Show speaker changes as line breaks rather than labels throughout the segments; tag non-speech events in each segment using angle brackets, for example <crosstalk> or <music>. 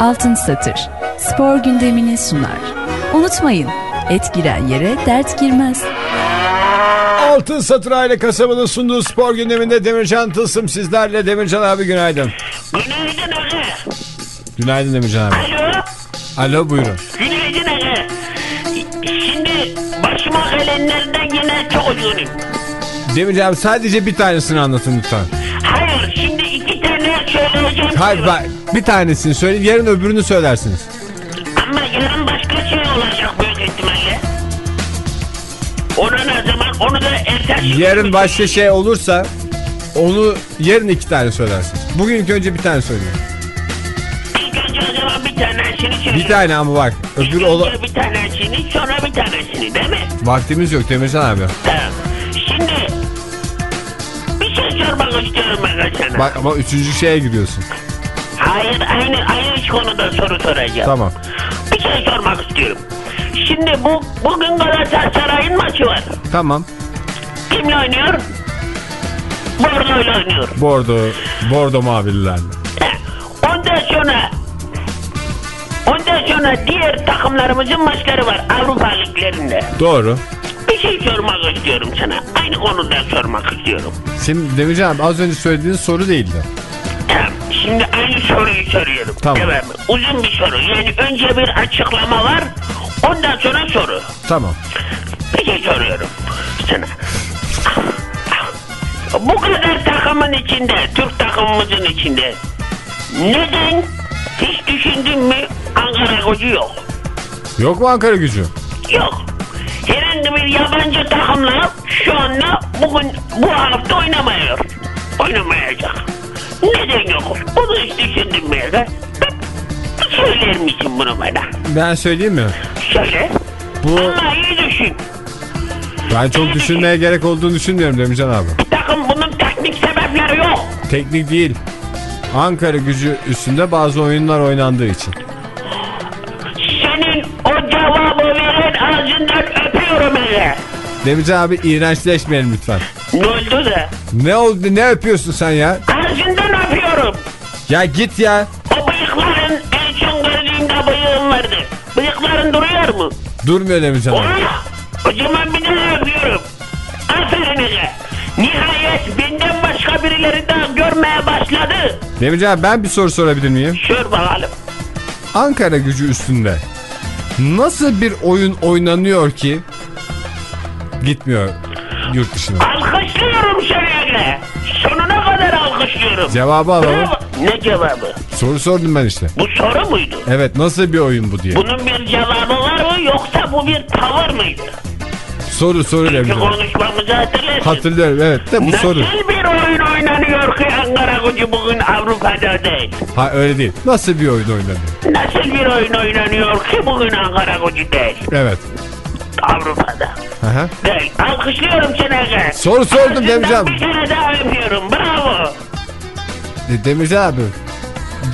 Altın Satır. Spor gündemini sunar. Unutmayın, et giren yere dert girmez.
Altın Satır Aile Kasabı'nın sunduğu spor gündeminde Demircan Tılsım sizlerle. Demircan abi günaydın.
Günaydın aga.
Günaydın Demircan abi.
Alo.
Alo buyurun.
Günaydın aga. Şimdi başıma gelenlerden yine çok üzgünüm.
Demircan abi sadece bir tanesini anlatın lütfen.
Hayır şimdi iki tane söyleyeceğim.
Hayır bak bir tanesini söyle yarın öbürünü söylersiniz.
Ama yarın başka şey olacak büyük ihtimalle. Onu ne zaman onu da ertesi.
Yarın başka şey olursa onu yarın iki tane söylersiniz. Bugün ilk önce bir tane söyleyin.
İlk önce o zaman bir tanesini söyle.
Bir tane ama bak öbür
İlk
ola...
önce bir tanesini sonra bir tanesini değil mi?
Vaktimiz yok Demircan abi.
Tamam. Şimdi bir şey sormak istiyorum ben sana.
Bak ama üçüncü şeye giriyorsun.
Hayır aynı aynı konuda soru soracağım.
Tamam.
Bir şey sormak istiyorum. Şimdi bu bugün Galatasaray'ın maçı var.
Tamam.
Kimle oynuyor? Bordo'yla oynuyor.
Bordo, Bordo mavililerle.
Ondan sonra Ondan sonra diğer takımlarımızın maçları var Avrupa liglerinde.
Doğru.
Bir şey sormak istiyorum sana. Aynı konuda sormak istiyorum.
Şimdi Demircan abi az önce söylediğiniz soru değildi.
Tamam. Şimdi aynı soruyu soruyorum.
Tamam.
mi? Uzun bir soru. Yani önce bir açıklama var. Ondan sonra soru.
Tamam.
Bir şey soruyorum sana. Bu kadar takımın içinde, Türk takımımızın içinde neden hiç düşündün mü Ankara gücü yok?
Yok mu Ankara gücü?
Yok. Herhangi bir yabancı takımla şu anda bugün bu hafta oynamıyor. Oynamayacak. Neden yok? Bunu hiç düşündün mü? ya? Söyler misin bunu bana?
Ben söyleyeyim mi?
Söyle.
Bu
Ama iyi düşün.
ben çok düşünmeye gerek olduğunu düşünmüyorum Demircan abi.
Bir takım bunun teknik sebepleri yok.
Teknik değil. Ankara gücü üstünde bazı oyunlar oynandığı için.
Senin o cevabı veren ağzından öpüyorum hele.
Demircan abi iğrençleşmeyelim lütfen.
Ne oldu da?
Ne oldu ne öpüyorsun sen ya?
Ağzından.
Ya git ya.
O bıyıkların en son gördüğümde bıyığın vardı. Bıyıkların duruyor mu?
Durmuyor abi.
Oh! O zaman bir daha öpüyorum. Aferin hele. Nihayet benden başka birileri daha görmeye başladı.
Demircan abi ben bir soru sorabilir miyim?
Sor bakalım.
Ankara gücü üstünde nasıl bir oyun oynanıyor ki gitmiyor yurt dışına?
Alkışlıyorum seni. Sonuna kadar alkışlıyorum.
Cevabı alalım.
Bravo. Ne cevabı?
Soru sordum ben işte.
Bu soru muydu?
Evet nasıl bir oyun bu diye.
Bunun bir cevabı var mı yoksa bu bir tavır mıydı?
Soru soru
Çünkü
Demircan.
konuşmamızı hatırlarsın.
Hatırlıyorum evet de bu
Nasıl
soru.
bir oyun oynanıyor ki Ankara gücü bugün Avrupa'da değil?
Ha öyle değil. Nasıl bir oyun oynanıyor?
Nasıl bir oyun oynanıyor ki bugün Ankara gücü değil?
Evet.
Avrupa'da.
Aha.
Değil. Alkışlıyorum seni Ege.
Soru sordum Demircan.
Bir kere daha öpüyorum. Bravo.
De- Demircan abi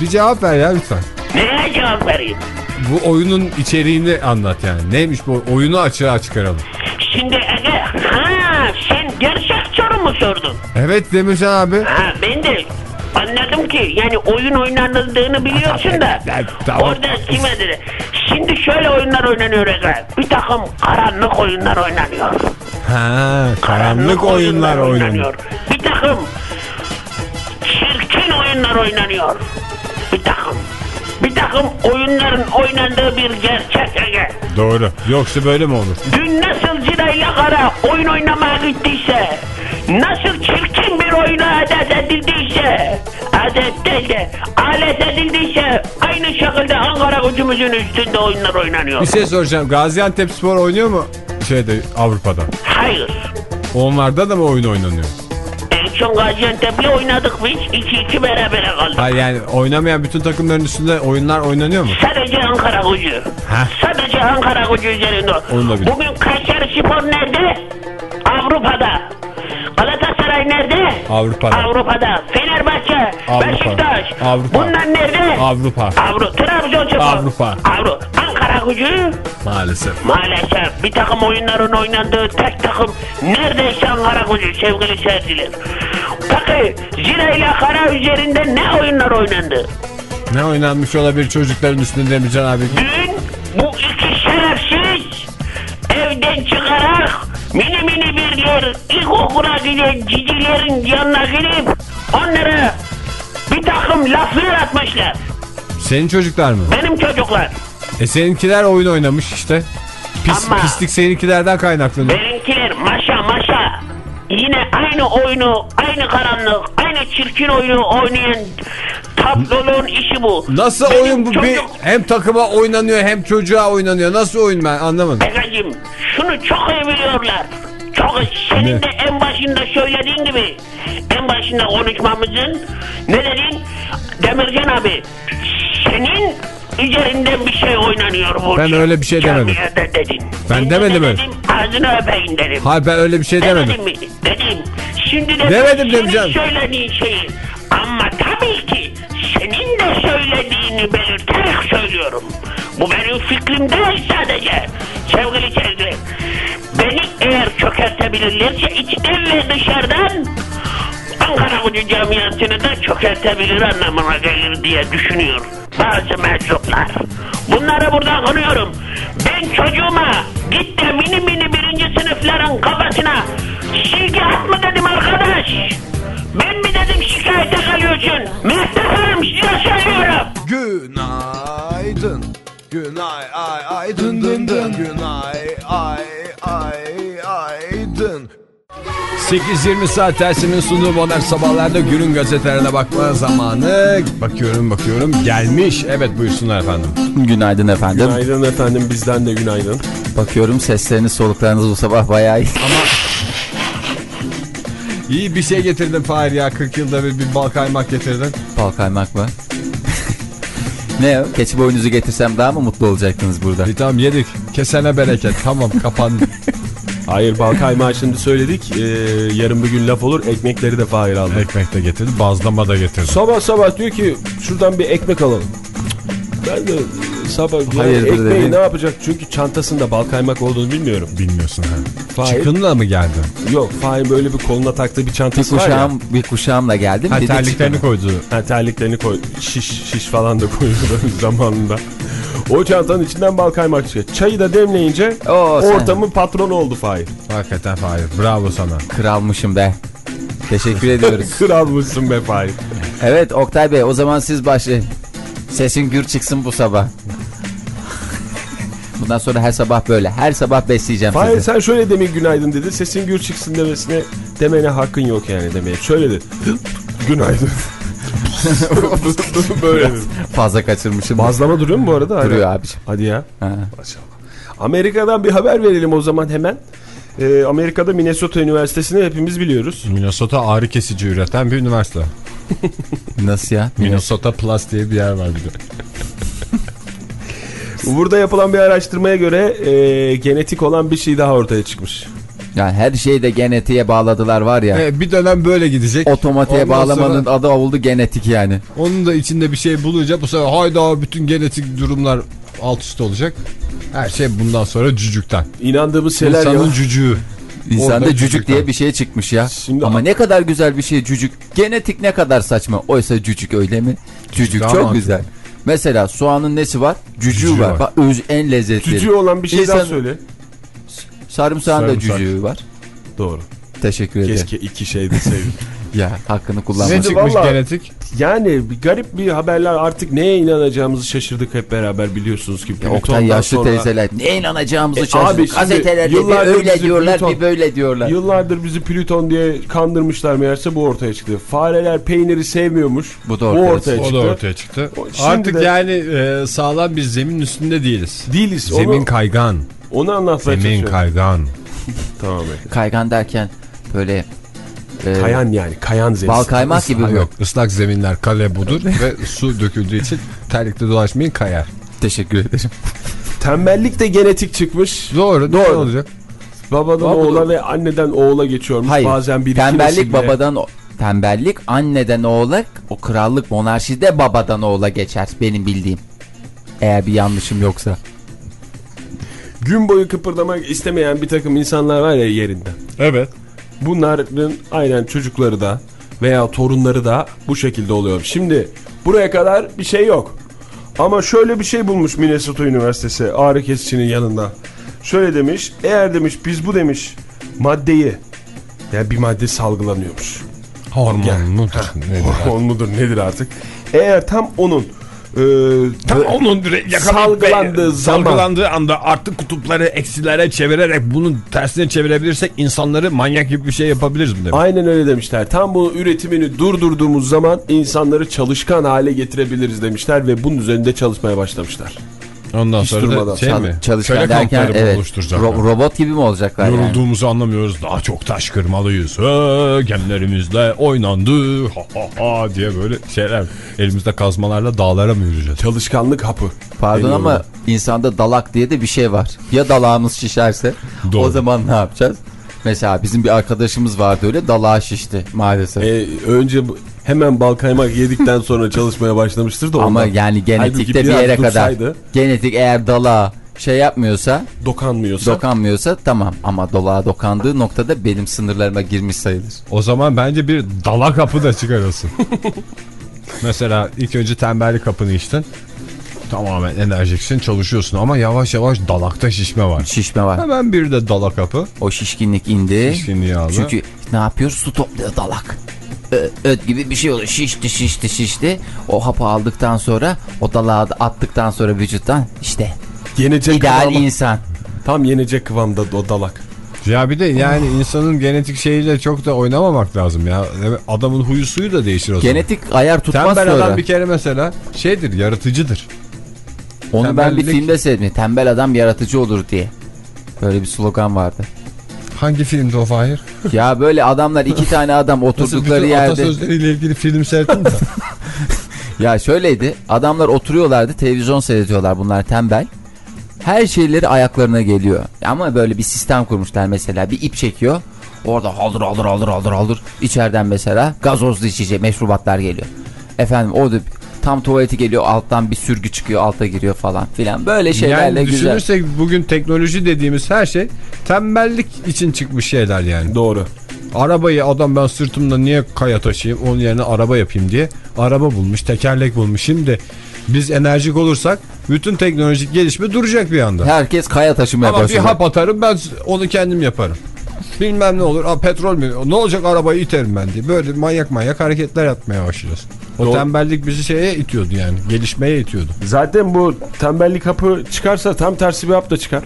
bir cevap ver ya lütfen.
Neye cevap vereyim?
Bu oyunun içeriğini anlat yani. Neymiş bu oyunu açığa çıkaralım.
Şimdi Ege. Ha sen gerçek soru mu sordun?
Evet Demircan abi.
Ha ben de anladım ki yani oyun oynanıldığını biliyorsun da <laughs>
tamam.
orada kime dedi. Şimdi şöyle oyunlar oynanıyor Ege. Bir takım karanlık oyunlar oynanıyor.
Ha, karanlık oyunlar oynanıyor.
Bir takım oyunlar oynanıyor. Bir takım. Bir takım oyunların oynandığı bir gerçek Ege.
Doğru. Yoksa böyle mi olur?
Dün nasıl Zirayla Kara oyun oynamaya gittiyse, nasıl çirkin bir oyuna adet edildiyse, adet değil de alet edildiyse aynı şekilde Ankara gücümüzün üstünde oyunlar oynanıyor.
Bir şey soracağım. Gaziantep Spor oynuyor mu şeyde Avrupa'da?
Hayır.
Onlarda da mı oyun oynanıyor?
Son Gaziantep'le oynadık biz. 2-2 berabere kaldık.
Hayır yani oynamayan bütün takımların üstünde oyunlar oynanıyor mu?
Sadece Ankara gücü. Sadece Ankara gücü üzerinde. Bugün Kayseri Spor nerede? Avrupa'da. Galatasaray nerede?
Avrupa'da.
Avrupa'da. Fenerbahçe,
Avrupa.
Beşiktaş.
Avrupa.
Bunlar nerede?
Avrupa.
Avru. Trabzonspor.
Avrupa.
Avru. Ankara gücü
Maalesef.
maalesef bir takım oyunların oynandığı tek takım neredeyse Ankara gücü sevgili seyirciler. Peki Zira ile Kara üzerinde ne oyunlar oynandı?
Ne oynanmış olabilir çocukların üstünde Demircan abi?
Dün bu iki şerefsiz evden çıkarak mini mini birler ilkokula giden cicilerin yanına gidip onlara bir takım laflar atmışlar.
Senin çocuklar mı?
Benim çocuklar.
E seninkiler oyun oynamış işte. Pis,
Ama-
Pislik seninkilerden kaynaklanıyor.
Benimkiler maşa maşa aynı oyunu, aynı karanlık, aynı çirkin oyunu oynayan tabloluğun işi bu.
Nasıl
Benim
oyun bu? Bir,
çocuk-
hem takıma oynanıyor hem çocuğa oynanıyor. Nasıl oyun ben anlamadım.
Begacım şunu çok iyi biliyorlar. Çok. Senin
Ne?
de en başında söylediğin gibi en başında konuşmamızın ne dedin? Demircan abi senin üzerinden bir şey oynanıyor bu.
Ben öyle bir şey demedim.
dedin.
Ben
de
demedim
ne
öyle.
dedim? Ağzını öpeyim dedim.
Hayır ben öyle bir şey demedim.
Demedim mi? Dedim. Şimdi de
Demedim
senin
Demircan.
söylediğin şeyi. Ama tabii ki senin de söylediğini belirterek söylüyorum. Bu benim fikrim değil sadece. Sevgili seyirciler. Beni eğer çökertebilirlerse içten ve dışarıdan Ankara Gücü camiasını da çökertebilir anlamına gelir diye düşünüyor bazı meczuplar. Bunları buradan kınıyorum. Ben çocuğuma git de mini mini birinci sınıfların kafasına silgi atma dedim arkadaş. Ben mi dedim şikayete kalıyorsun? Hanım size söylüyorum.
Günaydın. Günay ay ay dın dın dın. Günay ay ay aydın.
8.20 saat tersinin sunduğu modern sabahlarda günün gazetelerine bakma zamanı. Bakıyorum bakıyorum gelmiş. Evet buyursunlar efendim.
Günaydın efendim.
Günaydın efendim bizden de günaydın.
Bakıyorum sesleriniz soluklarınız bu sabah bayağı iyi.
İyi bir şey getirdin Fahir ya 40 yılda bir, bir bal kaymak getirdin.
Bal kaymak mı? <laughs> ne o? Keçi boynuzu getirsem daha mı mutlu olacaktınız burada?
Bir tamam yedik. Kesene bereket. Tamam kapandı. <laughs>
Hayır bal kaymağı şimdi söyledik. Ee, yarın bir gün laf olur ekmekleri de Fahir aldı.
Ekmek de getirdi. Bazlama da getirdi.
Sabah sabah diyor ki şuradan bir ekmek alalım. Ben de sabah yani
Hayırdır
ekmeği
dedim.
ne yapacak? Çünkü çantasında bal kaymak olduğunu bilmiyorum.
Bilmiyorsun ha.
Fahir,
Çıkınla mı geldi?
yok Fahir böyle bir koluna taktığı bir
Bir
çantası var ya.
kuşağım, bir kuşağımla geldim.
Ha terliklerini koydu.
Ha, terliklerini koy. Şiş şiş falan da koyuyordu <laughs> zamanında. O çantanın içinden bal kaymak çıkıyor. Çayı da demleyince
Oo, sen-
ortamın patronu oldu Fahir.
Hakikaten Fahir. Bravo sana.
Kralmışım be. Teşekkür ediyoruz. <laughs>
Kral mısın be Fahir?
Evet Oktay Bey o zaman siz başlayın. Sesin gür çıksın bu sabah. Bundan sonra her sabah böyle. Her sabah besleyeceğim
Fahir
sizi.
sen şöyle demin günaydın dedi. Sesin gür çıksın demesine demene hakkın yok yani demeye. Şöyle de <laughs> günaydın. <laughs> Böyle.
Fazla kaçırmışım.
Bazlama duruyor mu bu arada?
Duruyor abiciğim.
Hadi ya.
Ha.
Amerika'dan bir haber verelim o zaman hemen. Ee, Amerika'da Minnesota Üniversitesi'ni hepimiz biliyoruz.
Minnesota ağrı kesici üreten bir üniversite.
Nasıl ya?
Minnesota Plus diye bir yer var bir de.
Burada yapılan bir araştırmaya göre e, genetik olan bir şey daha ortaya çıkmış.
Yani her şeyi de genetiğe bağladılar var ya.
E, bir dönem böyle gidecek.
Otomatiğe
Ondan
bağlamanın
sonra
adı oldu genetik yani.
onun da içinde bir şey bulunca bu sefer hayda bütün genetik durumlar alt üst olacak. Her şey bundan sonra cücükten.
İnandığımız şeyler
İnsanın
ya.
cücüğü.
İnsanda
Orada
cücük
cücükten.
diye bir şey çıkmış ya.
Şimdi-
Ama ne kadar güzel bir şey cücük. Genetik ne kadar saçma. Oysa cücük öyle mi? Cücük
Daha
çok
mantıklı.
güzel. Mesela soğanın nesi var? Cücüğü
Cücüğü
var.
var.
Bak öz en lezzetli.
Cücüğü olan bir şey daha söyle.
Sarımsağın da
Sarımsak.
cücüğü var.
Doğru.
Teşekkür ederim.
Keşke iki şey deseydim. <laughs>
Ya hakkını
Ne
kullanmak.
çıkmış
vallahi-
genetik?
yani bir garip bir haberler artık neye inanacağımızı şaşırdık hep beraber biliyorsunuz ki.
Ya Oktay yaşlı
sonra-
teyzeler ne inanacağımızı
E,
şaşırdık.
abi
Gazetelerde bir öyle diyorlar
Plüton-
bir böyle diyorlar.
Yıllardır bizi Plüton diye kandırmışlar meğerse bu ortaya çıktı. Fareler peyniri sevmiyormuş.
Bu da ortaya
ortaya
O
çıktı.
da ortaya çıktı.
O-
Artık
de-
yani e, sağlam bir zemin üstünde değiliz.
Değiliz.
Zemin
onu,
kaygan.
onu anlatmaya
Zemin kaygan. <laughs>
Tamam.
Kaygan derken böyle e,
Kayan yani kayan zemin.
bal kaymak gibi
Ha,
mi?
yok ıslak zeminler kale budur ve <laughs> su döküldüğü için terlikte dolaşmayın kayar.
Teşekkür ederim. <laughs>
Tembellik de genetik çıkmış.
Doğru.
Doğru.
Ne olacak?
Babadan
Baba-
oğula ve anneden oğula geçiyormuş.
Hayır.
Bazen bir iki
tembellik
nesilde.
babadan o- tembellik anneden oğula o krallık monarşide babadan oğula geçer benim bildiğim. Eğer bir yanlışım yoksa.
Gün boyu kıpırdamak istemeyen bir takım insanlar var ya yerinde.
Evet.
Bunların aynen çocukları da veya torunları da bu şekilde oluyor. Şimdi buraya kadar bir şey yok. Ama şöyle bir şey bulmuş Minnesota Üniversitesi ağrı kesicinin yanında. Şöyle demiş, eğer demiş biz bu demiş maddeyi yani bir madde salgılanıyormuş.
Hormon mudur? Nedir?
Hormon mudur nedir artık? Eğer tam onun e,
Tam onun
Salgılandığı
ve-
zaman-
salgılandığı anda artık kutupları eksilere çevirerek bunun tersine çevirebilirsek insanları manyak gibi bir şey yapabiliriz mi demek?
Aynen öyle demişler. Tam bu üretimini durdurduğumuz zaman insanları çalışkan hale getirebiliriz demişler ve bunun üzerinde çalışmaya başlamışlar.
Ondan
Hiç
sonra
durmadan.
da şey
Çal-
mi?
çalışkan
Köle
derken evet. ro- robot gibi mi olacaklar yani?
Yorulduğumuzu anlamıyoruz. Daha çok taş kırmalıyız. Gemlerimizle oynandı. Ha ha ha diye böyle şeyler. Elimizde kazmalarla dağlara mı yürüyeceğiz?
Çalışkanlık hapı.
Pardon ama insanda dalak diye de bir şey var. Ya dalağımız şişerse
Doğru.
o zaman ne yapacağız? Mesela bizim bir arkadaşımız vardı öyle dalağı şişti maalesef.
Ee, önce hemen bal kaymak yedikten sonra çalışmaya başlamıştır da ondan.
Ama yani genetikte bir yere kadar. Genetik eğer dalağa şey yapmıyorsa,
dokanmıyorsa
dokanmıyorsa tamam. Ama dalağa dokandığı noktada benim sınırlarıma girmiş sayılır.
O zaman bence bir dala kapı da çıkarılsın. <laughs> Mesela ilk önce tembellik kapını içtin. Tamamen enerjiksin çalışıyorsun ama yavaş yavaş dalakta şişme var.
Şişme var.
Hemen bir de dala kapı.
O şişkinlik indi.
Şişkinliği aldı.
Çünkü ne yapıyor? Su topluyor dalak. Ö- öt gibi bir şey oluyor. Şişti şişti şişti. O hapı aldıktan sonra o dalağı da attıktan sonra vücuttan işte
yenecek
ideal
kıvama,
insan.
tam yenecek kıvamda o dalak.
Ya bir de yani insanın genetik şeyiyle çok da oynamamak lazım ya. Adamın huyu suyu da değişir o zaman.
Genetik ayar tutmaz
Tembel
sonra.
adam bir kere mesela şeydir yaratıcıdır.
Onu ben bir
tembellik-
filmde seyrettim. Tembel adam yaratıcı olur diye. Böyle bir slogan vardı.
Hangi filmde o Fahir? <laughs>
Ya böyle adamlar iki tane adam oturdukları yerde.
atasözleriyle ilgili film seyrettin mi? <laughs>
Ya şöyleydi. Adamlar oturuyorlardı, televizyon seyrediyorlar. Bunlar tembel. Her şeyleri ayaklarına geliyor. Ama böyle bir sistem kurmuşlar mesela. Bir ip çekiyor. Orada haldır haldır haldır haldır haldır. İçeriden mesela gazozlu içecek meşrubatlar geliyor. Efendim orada tam tuvaleti geliyor alttan bir sürgü çıkıyor alta giriyor falan filan. Böyle şeylerle
yani
güzel.
düşünürsek bugün teknoloji dediğimiz her şey tembellik için çıkmış şeyler yani.
Doğru.
Arabayı adam ben sırtımda niye kaya taşıyayım onun yerine araba yapayım diye araba bulmuş tekerlek bulmuş. Şimdi biz enerjik olursak bütün teknolojik gelişme duracak bir anda.
Herkes kaya taşımaya
Ama bir hap atarım ben onu kendim yaparım. Bilmem ne olur. Aa, petrol mü? Ne olacak arabayı iterim ben diye. Böyle manyak manyak hareketler yapmaya başlıyoruz. O
Doğru.
tembellik bizi şeye itiyordu yani. Gelişmeye itiyordu.
Zaten bu tembellik hapı çıkarsa tam tersi bir hap da çıkar.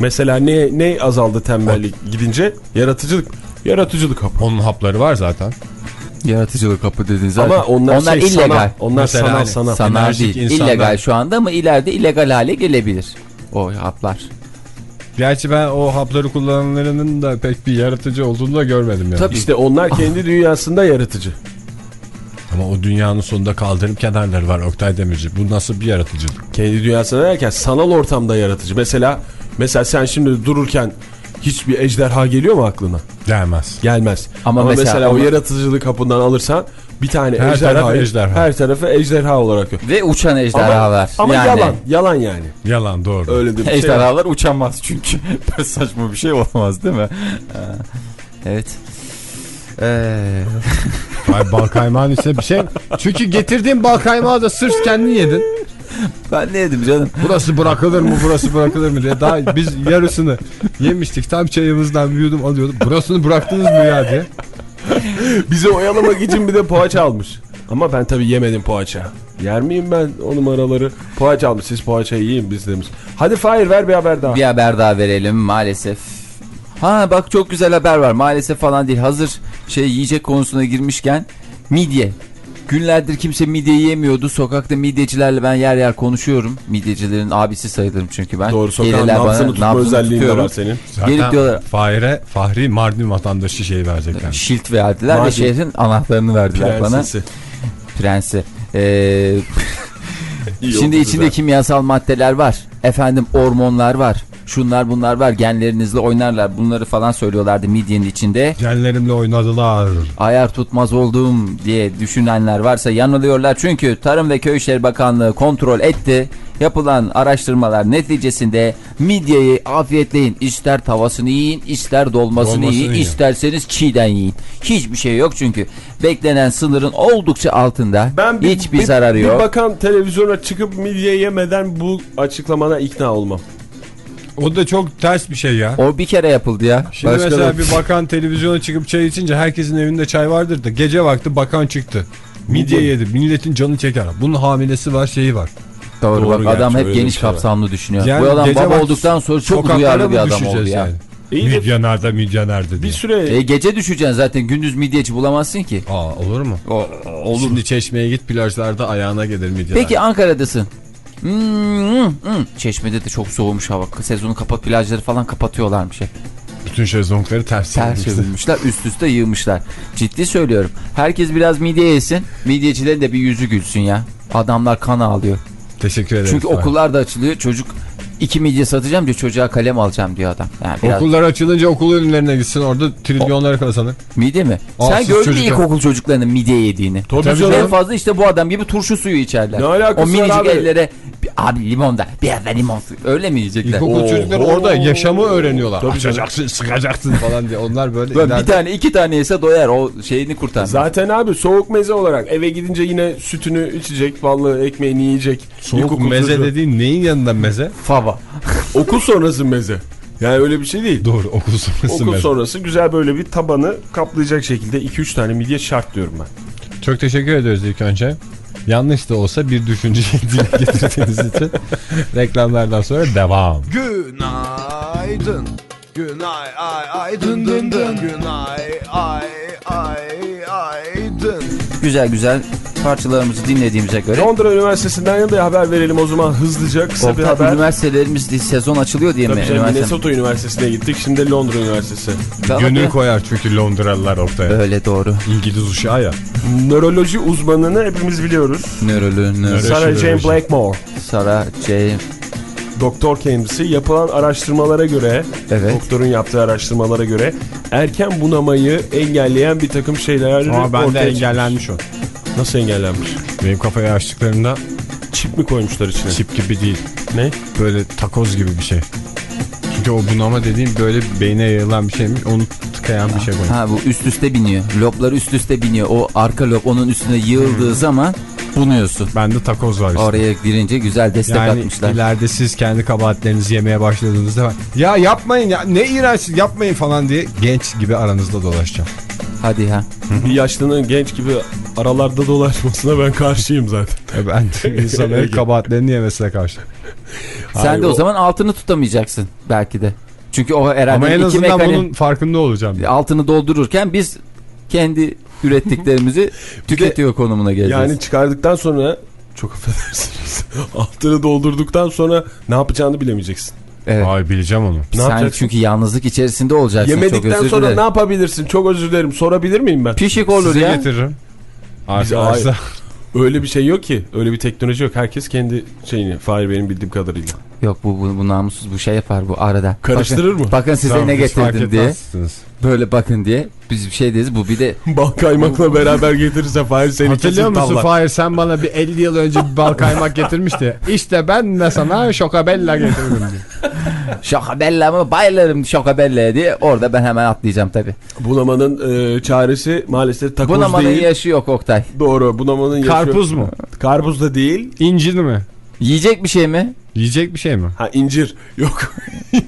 Mesela ne ne azaldı tembellik gidince? Yaratıcılık. Yaratıcılık hapı.
Onun hapları var zaten.
Yaratıcılık kapı dedin zaten.
Ama onlar, şey,
illegal.
sanal. Onlar
Mesela
sanal
hani
sanal.
Sanal
enerjik
değil.
insanlar-
illegal şu anda ama ileride illegal hale gelebilir. O haplar.
Gerçi ben o hapları kullananlarının da pek bir yaratıcı olduğunu da görmedim yani.
Tabii.
İşte onlar kendi <laughs> dünyasında yaratıcı.
Ama o dünyanın sonunda kaldırım kenarları var Oktay Demirci. Bu nasıl bir yaratıcılık?
Kendi dünyasında derken sanal ortamda yaratıcı. Mesela mesela sen şimdi dururken hiçbir ejderha geliyor mu aklına?
Gelmez.
Gelmez.
Ama
Ama,
mesela
mesela, o
ona-
yaratıcılık kapından alırsan bir tane
Her
ejderha,
taraf ejderha.
her tarafı ejderha olarak gör.
Ve uçan
Ama,
ejderhalar.
ama
yani.
yalan. Yalan yani.
Yalan doğru.
Öyle bir şey.
Ejderhalar uçamaz çünkü. <laughs> Böyle saçma bir şey olmaz değil mi? Ee, evet. Ee, <laughs>
Ay bal kaymağın içinde bir şey. Çünkü getirdiğin bal kaymağı da sırf kendin yedin.
ben ne yedim canım?
Burası bırakılır mı burası bırakılır mı diye. Daha biz yarısını yemiştik. Tam çayımızdan bir yudum alıyorduk. Burasını bıraktınız mı ya diye. <laughs>
Bizi oyalamak için bir de poğaça almış. Ama ben tabii yemedim poğaça. Yer miyim ben o numaraları? Poğaça almış. Siz poğaçayı yiyin biz demiş. Hadi Fahir ver bir haber daha.
Bir haber daha verelim maalesef. Ha bak çok güzel haber var. Maalesef falan değil. Hazır şey yiyecek konusuna girmişken midye. Günlerdir kimse midye yemiyordu. Sokakta midyecilerle ben yer yer konuşuyorum. Midyecilerin abisi sayılırım çünkü ben.
Doğru sokağın
Gelirler bana,
nabzını tutma
nabzını tutuyorum.
var senin.
Zaten
Gelip diyorlar
Fahir'e Fahri Mardin vatandaşı şey verecekler.
şilt verdiler ve
Mardin.
şehrin anahtarını verdiler bana.
Prensesi.
Prensi. Ee, <laughs> Şimdi içinde
güzel.
kimyasal maddeler var. Efendim hormonlar var. Şunlar bunlar var. Genlerinizle oynarlar. Bunları falan söylüyorlardı midyenin içinde.
Genlerimle oynadılar.
Ayar tutmaz oldum diye düşünenler varsa yanılıyorlar. Çünkü Tarım ve Köy İşleri Bakanlığı kontrol etti. Yapılan araştırmalar neticesinde midyeyi afiyetleyin. İster tavasını yiyin, ister dolmasını,
Dolmasını
yiyin,
yiyin.
isterseniz çiğden yiyin. Hiçbir şey yok çünkü. Beklenen sınırın oldukça altında.
Ben bir,
Hiçbir
bir-
zararı
bir
yok.
bakan televizyona çıkıp midye yemeden bu açıklamana ikna olmam.
O da çok ters bir şey ya.
O bir kere yapıldı ya.
Şimdi
Başka
mesela
da-
bir bakan televizyona çıkıp çay içince herkesin evinde çay vardır da gece vakti bakan çıktı. Midye yedi. Milletin canı çeker. Bunun hamilesi var şeyi var.
Doğru,
Doğru
bak
gerçi,
adam hep geniş
şey var.
kapsamlı düşünüyor.
Yani
Bu adam
gece
baba olduktan sonra çok duyarlı bir adam oldu ya.
yani?
İyi
nerede midye nerede
bir
diye.
süre
E, gece düşeceksin zaten gündüz midyeci bulamazsın ki.
Aa olur mu?
O,
Olur. Şimdi çeşmeye git plajlarda ayağına gelir midye.
Peki Ankara'dasın. Hmm, hmm. Çeşmede de çok soğumuş hava. Sezonu kapat plajları falan kapatıyorlarmış hep.
bütün şezlongları ters çevirmişler.
üst üste yığmışlar. Ciddi söylüyorum. Herkes biraz midye yesin. Midyecilerin de bir yüzü gülsün ya. Adamlar kan ağlıyor.
Teşekkür ederim.
Çünkü okullar da açılıyor. Çocuk iki midye satacağım diyor çocuğa kalem alacağım diyor adam. Yani biraz
Okullar açılınca okul önlerine gitsin orada trilyonları kazanır.
midye mi?
Aa,
Sen gördün mü
çocuklar-
ilkokul çocuklarının midye yediğini.
Tabii
En
canım.
fazla işte bu adam gibi turşu suyu içerler.
Ne alakası
o minicik
var abi?
ellere abi limon da biraz da limon suyu. Öyle mi yiyecekler?
İlkokul
Oo.
çocukları orada yaşamı öğreniyorlar.
Tabii canım.
Açacaksın, sıkacaksın falan diye. Onlar böyle
Böyle bir tane iki tane yese doyar o şeyini kurtar.
Zaten abi soğuk meze olarak eve gidince yine sütünü içecek, ballı ekmeğini yiyecek.
Soğuk
İlkokul
meze
çocuğu.
dediğin neyin yanında meze?
Fava. <laughs>
Okul sonrası meze. Yani öyle bir şey değil.
Doğru okul sonrası
Okul
meze.
sonrası güzel böyle bir tabanı kaplayacak şekilde 2-3 tane midye şart diyorum ben.
Çok teşekkür ediyoruz ilk önce. Yanlış da olsa bir düşünceyi <laughs> dile getirdiğiniz için reklamlardan sonra devam.
Günaydın. Günay ay ay dın dın dın. Günay ay ay ay dın.
Güzel güzel parçalarımızı dinlediğimize göre.
Londra Üniversitesi'nden de haber verelim o zaman hızlıca kısa bir
Oktay,
haber.
üniversitelerimiz sezon açılıyor diye mi?
Tabii canım
Üniversite-
Minnesota Üniversitesi'ne gittik. Şimdi Londra Üniversitesi.
Tamam,
Gönül
ya.
koyar çünkü Londralılar ortaya.
Öyle doğru.
İngiliz uşağı ya.
Nöroloji uzmanını hepimiz biliyoruz.
Nörolü, nörolü.
Sarah Jane. Blackmore.
Sarah J.
Doktor kendisi. Yapılan araştırmalara göre,
Evet.
doktorun yaptığı araştırmalara göre erken bunamayı engelleyen bir takım şeyler
Ama bende engellenmiş o.
Nasıl engellenmiş?
Benim kafaya açtıklarında
Çip mi koymuşlar içine?
çip gibi değil.
Ne?
Böyle takoz gibi bir şey. Çünkü o bunama dediğim böyle beyne yayılan bir şey mi? Onu tıkayan bir şey koymuş.
Ha bu üst üste biniyor. Loblar üst üste biniyor. O arka lob onun üstüne yığıldığı
Hmm.
zaman bunuyorsun.
Bende takoz var işte.
Oraya girince güzel destek
yani
atmışlar.
ileride siz kendi kabahatlerinizi yemeye başladığınızda ben, ya yapmayın ya ne iğrenç yapmayın falan diye genç gibi aranızda dolaşacağım.
Hadi ha.
Bir yaşlının genç gibi aralarda dolaşmasına ben karşıyım zaten.
E ben de <laughs> insanların kabahatlerini yemesine karşı.
Sen
Hayır,
de o,
o-
zaman altını tutamayacaksın belki de. Çünkü o herhalde
Ama en
iki
azından
mekanik
bunun farkında olacağım.
altını doldururken biz kendi ürettiklerimizi <laughs> tüketiyor konumuna geleceğiz.
Yani çıkardıktan sonra çok affedersiniz. <laughs> Altını doldurduktan sonra ne yapacağını bilemeyeceksin.
evet.
Ay bileceğim onu.
Ne
Sen
yapacaksın?
çünkü yalnızlık içerisinde olacaksın. çok
Yemedikten
özür
sonra
dilerim.
ne yapabilirsin? Çok özür dilerim. Sorabilir miyim ben?
Pişik olur
Size
ya.
getiririm.
Bize-
Arkadaşlar.
Öyle bir şey yok ki. Öyle bir teknoloji yok. Herkes kendi şeyini. Fahir benim bildiğim kadarıyla.
Yok bu, bu, bu namussuz bu şey yapar bu arada.
Karıştırır
bakın,
mı?
Bakın size
Tamam,
ne getirdim diye.
etmezsiniz.
Böyle bakın diye. Biz bir şey deriz bu bir de <laughs>
Bal kaymakla beraber getirirse Fahir seni
Hatırlıyor musun
tavlar.
Fahir sen bana bir 50 yıl önce bir bal kaymak getirmişti. İşte ben de sana şokabella getirdim diye.
Şokabella mı bayılırım şokabella'ya diye orada ben hemen atlayacağım tabi.
Bunamanın e, çaresi maalesef takoz
Bunamanın
değil.
yaşı yok Oktay.
Doğru. Bunamanın yaşı
Karpuz mu?
Karpuz da değil.
İncir mi?
Yiyecek bir şey mi?
Yiyecek bir şey mi?
Ha incir. <laughs> Yok.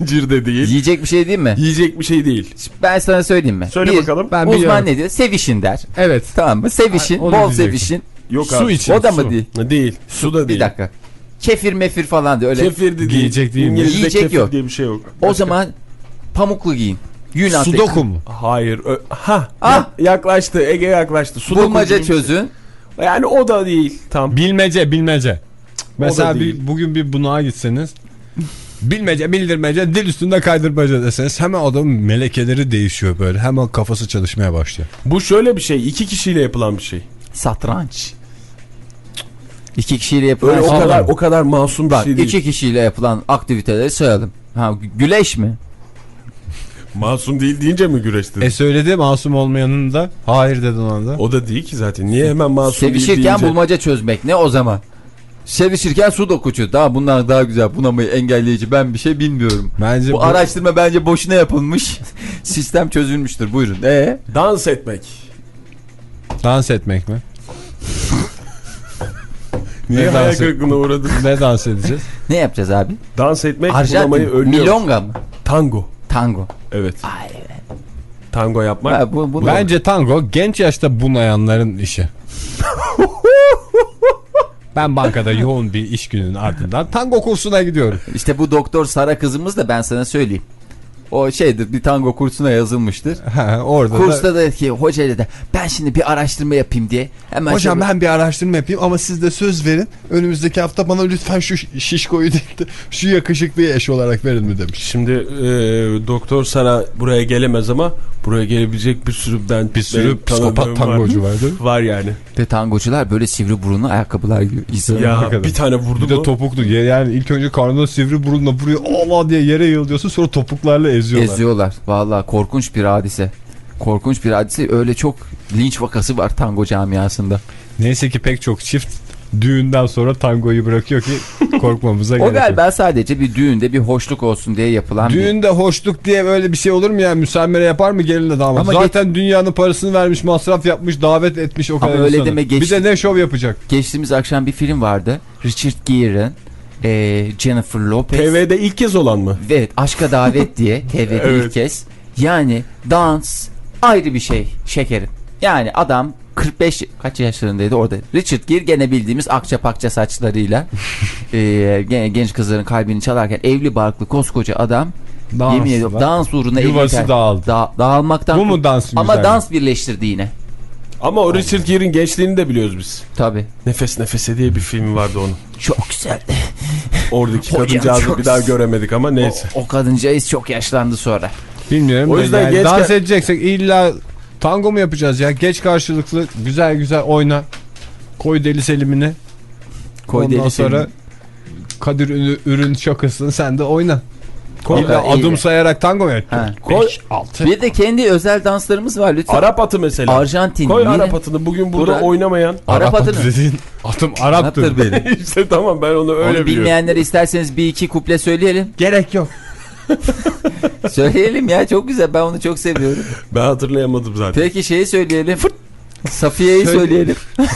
incir de değil.
Yiyecek bir şey değil mi?
Yiyecek bir şey değil.
Ben sana söyleyeyim mi?
Söyle
Bir,
bakalım.
Ben
Uzman
biliyorum.
ne diyor? Sevişin der.
Evet.
Tamam mı? Sevişin.
Onu
bol
diyecektim.
sevişin.
Yok
Su
abi.
için.
o da
su.
mı değil?
Ha, Değil. Su da değil.
Bir dakika. Kefir mefir falan diyor. Öyle.
Kefir de.
Giyecek değil mi?
Yiyecek
kefir
yok.
diye bir şey yok.
O zaman pamuklu giyin. Yunan
Sudoku mu?
Hayır. Ha.
Ah!
ya- yaklaştı. Ege yaklaştı. Sudoku
Bulmaca çözün.
Yani o da değil tam.
Bilmece bilmece. Mesela bir, bugün bir bunağa gitseniz bilmece bildirmece dil üstünde kaydırmaca deseniz hemen adamın melekeleri değişiyor böyle. Hemen kafası çalışmaya başlıyor.
Bu şöyle bir şey. iki kişiyle yapılan bir şey.
Satranç. İki kişiyle yapılan
Öyle o
şey-
kadar o kadar masum bir
Bak
şey değil.
iki kişiyle yapılan aktiviteleri sayalım. Ha, gü- güleş mi?
Masum değil deyince mi güreştin?
E söyledi masum olmayanın da hayır dedin ona da.
o da değil ki zaten. Niye hemen masum değil
Sevişirken
deyince?
bulmaca çözmek ne o zaman? Sevişirken sudokuçu. Daha bunlar daha güzel bunamayı engelleyici ben bir şey bilmiyorum.
Bence
Bu araştırma bence boşuna yapılmış. <laughs> Sistem çözülmüştür. Buyurun. Ee?
Dans etmek.
dans etmek mi? <laughs>
Niye
Ne
hayal
dans
kırıklığına uğradın?
ne dans edeceğiz? <laughs>
Ne yapacağız abi?
Dans etmek bulamayı
Arjantin.
önlüyor.
Milonga mı?
Tango.
Tango.
Evet.
Ay, evet.
Tango yapmak.
Ha, bu, bu
Bence tango genç yaşta bunayanların işi. <laughs> ben bankada yoğun bir iş gününün ardından tango kursuna gidiyorum.
İşte bu doktor Sara kızımız da ben sana söyleyeyim. O şeydir bir tango kursuna yazılmıştır.
Ha, orada da
Kursta da ki hoca dedi ben şimdi bir araştırma yapayım diye. Hemen
Hocam
şöyle-
ben bir araştırma yapayım ama siz de söz verin. Önümüzdeki hafta bana lütfen şu şişkoyu değil de şu yakışıklıyı eş olarak verin mi demiş.
Şimdi e, Doktor Sara buraya gelemez ama buraya gelebilecek bir sürü ben
bir sürü psikopat tangocu
var.
vardı.
Var yani.
Ve tangocular böyle sivri burunlu ayakkabılar giyiyor. İnsanın-
Ya bir tane vurdu
Bir de
mu?
topuklu yani ilk önce karnına sivri burunla vuruyor Allah diye yere yığılıyorsun sonra topuklarla eziyorlar.
Eziyorlar. Vallahi korkunç bir hadise. Korkunç bir hadise. Öyle çok linç vakası var tango camiasında.
Neyse ki pek çok çift düğünden sonra tangoyu bırakıyor ki <laughs> korkmamıza
O
gerek yok.
galiba sadece bir düğünde bir hoşluk olsun diye yapılan bir...
Düğünde hoşluk diye böyle bir şey olur mu ya? Müsamere yapar mı gelinle damat?
Ama
Zaten dünyanın parasını vermiş, masraf yapmış, davet etmiş o kadar
öyle
insanı.
deme, geç-
Bir de ne şov yapacak?
Geçtiğimiz akşam bir film vardı. Richard Gere'ın e, Jennifer Lopez
TV'de ilk kez olan mı?
ve Aşka Davet diye <laughs> TV'de
Evet.
ilk kez. Yani dans ayrı bir şey şekerim. Yani adam 45 kaç yaşlarındaydı orada. Richard Gere gene bildiğimiz akça pakça saçlarıyla <laughs> e, gene genç kızların kalbini çalarken evli barklı koskoca adam
Dans
yemin ediyorum dans uğruna
Yuvası dağıldı.
Da- dağılmaktan
Bu mu dans
ama
güzel?
dans birleştirdi yine.
Ama o Richard Gere'in gençliğini de biliyoruz biz.
Tabi.
Nefes Nefese diye bir film vardı onun.
Çok güzeldi.
Oradaki
Hocam
kadıncağızı
çok-
bir daha göremedik ama neyse.
O, o kadıncağız çok yaşlandı sonra.
Bilmiyorum
O yüzden
yani
genç
dans edeceksek illa tango mu yapacağız ya? Geç karşılıklı güzel güzel oyna. Koy deli selimini.
Koy
Ondan
deli
sonra. Kadir ürün, ürün şakasını sen de oyna. İlla adım sayarak tango mu yap?
Ha.
Koy
6.
Bir de kendi özel danslarımız var lütfen.
Arap atı mesela.
Arjantin.
Koy Arap atını bugün burada
Bura-
oynamayan.
Arap atını.
dediğin atım Arap'tır.
Arap'tır benim. <laughs>
işte tamam ben onu öyle
Onu
biliyorum.
bilmeyenlere isterseniz bir iki kuple söyleyelim.
Gerek yok. <laughs>
Söyleyelim ya çok güzel ben onu çok seviyorum.
Ben hatırlayamadım zaten.
Peki şeyi söyleyelim. Safiye'yi
Söyle.
söyleyelim. <laughs>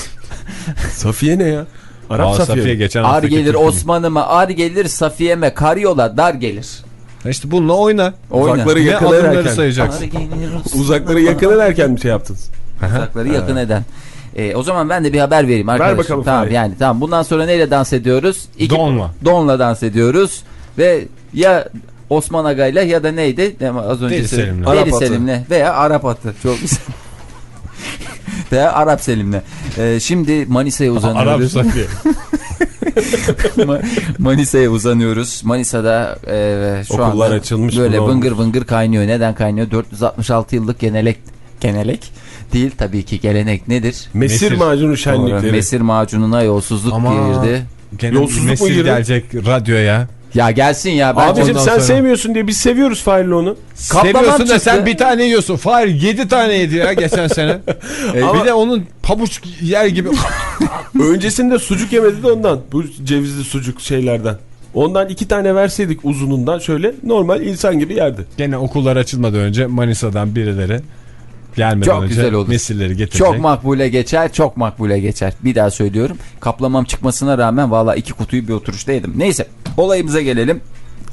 Safiye ne ya? Arap
Aa,
Safiye.
Safiye geçen
Ar gelir. Osman'ıma, ar gelir Safiye'me, karyola, dar gelir.
İşte bununla oyna.
Oyna.
Uzakları yakın ederken.
sayacaksın?
Osman'ıma.
Uzakları yakın ederken bir şey yaptınız.
Uzakları yakın eden. Ee, o zaman ben de bir haber vereyim arkadaşlar.
bakalım
Tamam
Fahir.
yani tamam. Bundan sonra neyle dans ediyoruz?
Donla.
Donla dans ediyoruz ve ya Osman Aga'yla ya da neydi? Ne Az önce
Deli. Selim'le.
Deli
Arap.
Selim'le veya Arap atı. Çok güzel. <laughs> veya Arap Selim'le. Ee, şimdi Manisa'ya
Arap
uzanıyoruz.
Safiye.
Ma- <laughs> <laughs> Manisa'ya uzanıyoruz. Manisa'da e, şu
Okullar
anda
açılmış,
böyle bıngır bıngır kaynıyor. Neden kaynıyor? 466 yıllık genelek genelek değil tabii ki gelenek nedir?
Mesir,
Mesir.
macunu
Doğru.
şenlikleri.
Mesir macununa yolsuzluk
Ama-
girdi.
Gene
Yolsuzluk mu
Mesir
girdi?
gelecek radyoya.
Ya gelsin ya. Ben
Abicim sen
sonra-
sevmiyorsun diye biz seviyoruz Fahir'le onu.
Seviyorsun da sen bir tane yiyorsun. Fahir 7 tane yedi ya geçen sene. <laughs> E,
Ama-
bir de onun pabuç yer gibi. <laughs>
Öncesinde sucuk yemedi de ondan. Bu cevizli sucuk şeylerden. Ondan iki tane verseydik uzunundan şöyle normal insan gibi yerdi.
Gene okullar açılmadan önce Manisa'dan birileri gelmeden
Çok
önce
güzel olur.
Mesirleri getirecek.
Çok makbule geçer, çok makbule geçer. Bir daha söylüyorum. Kaplamam çıkmasına rağmen valla iki kutuyu bir oturuşta yedim. Neyse olayımıza gelelim.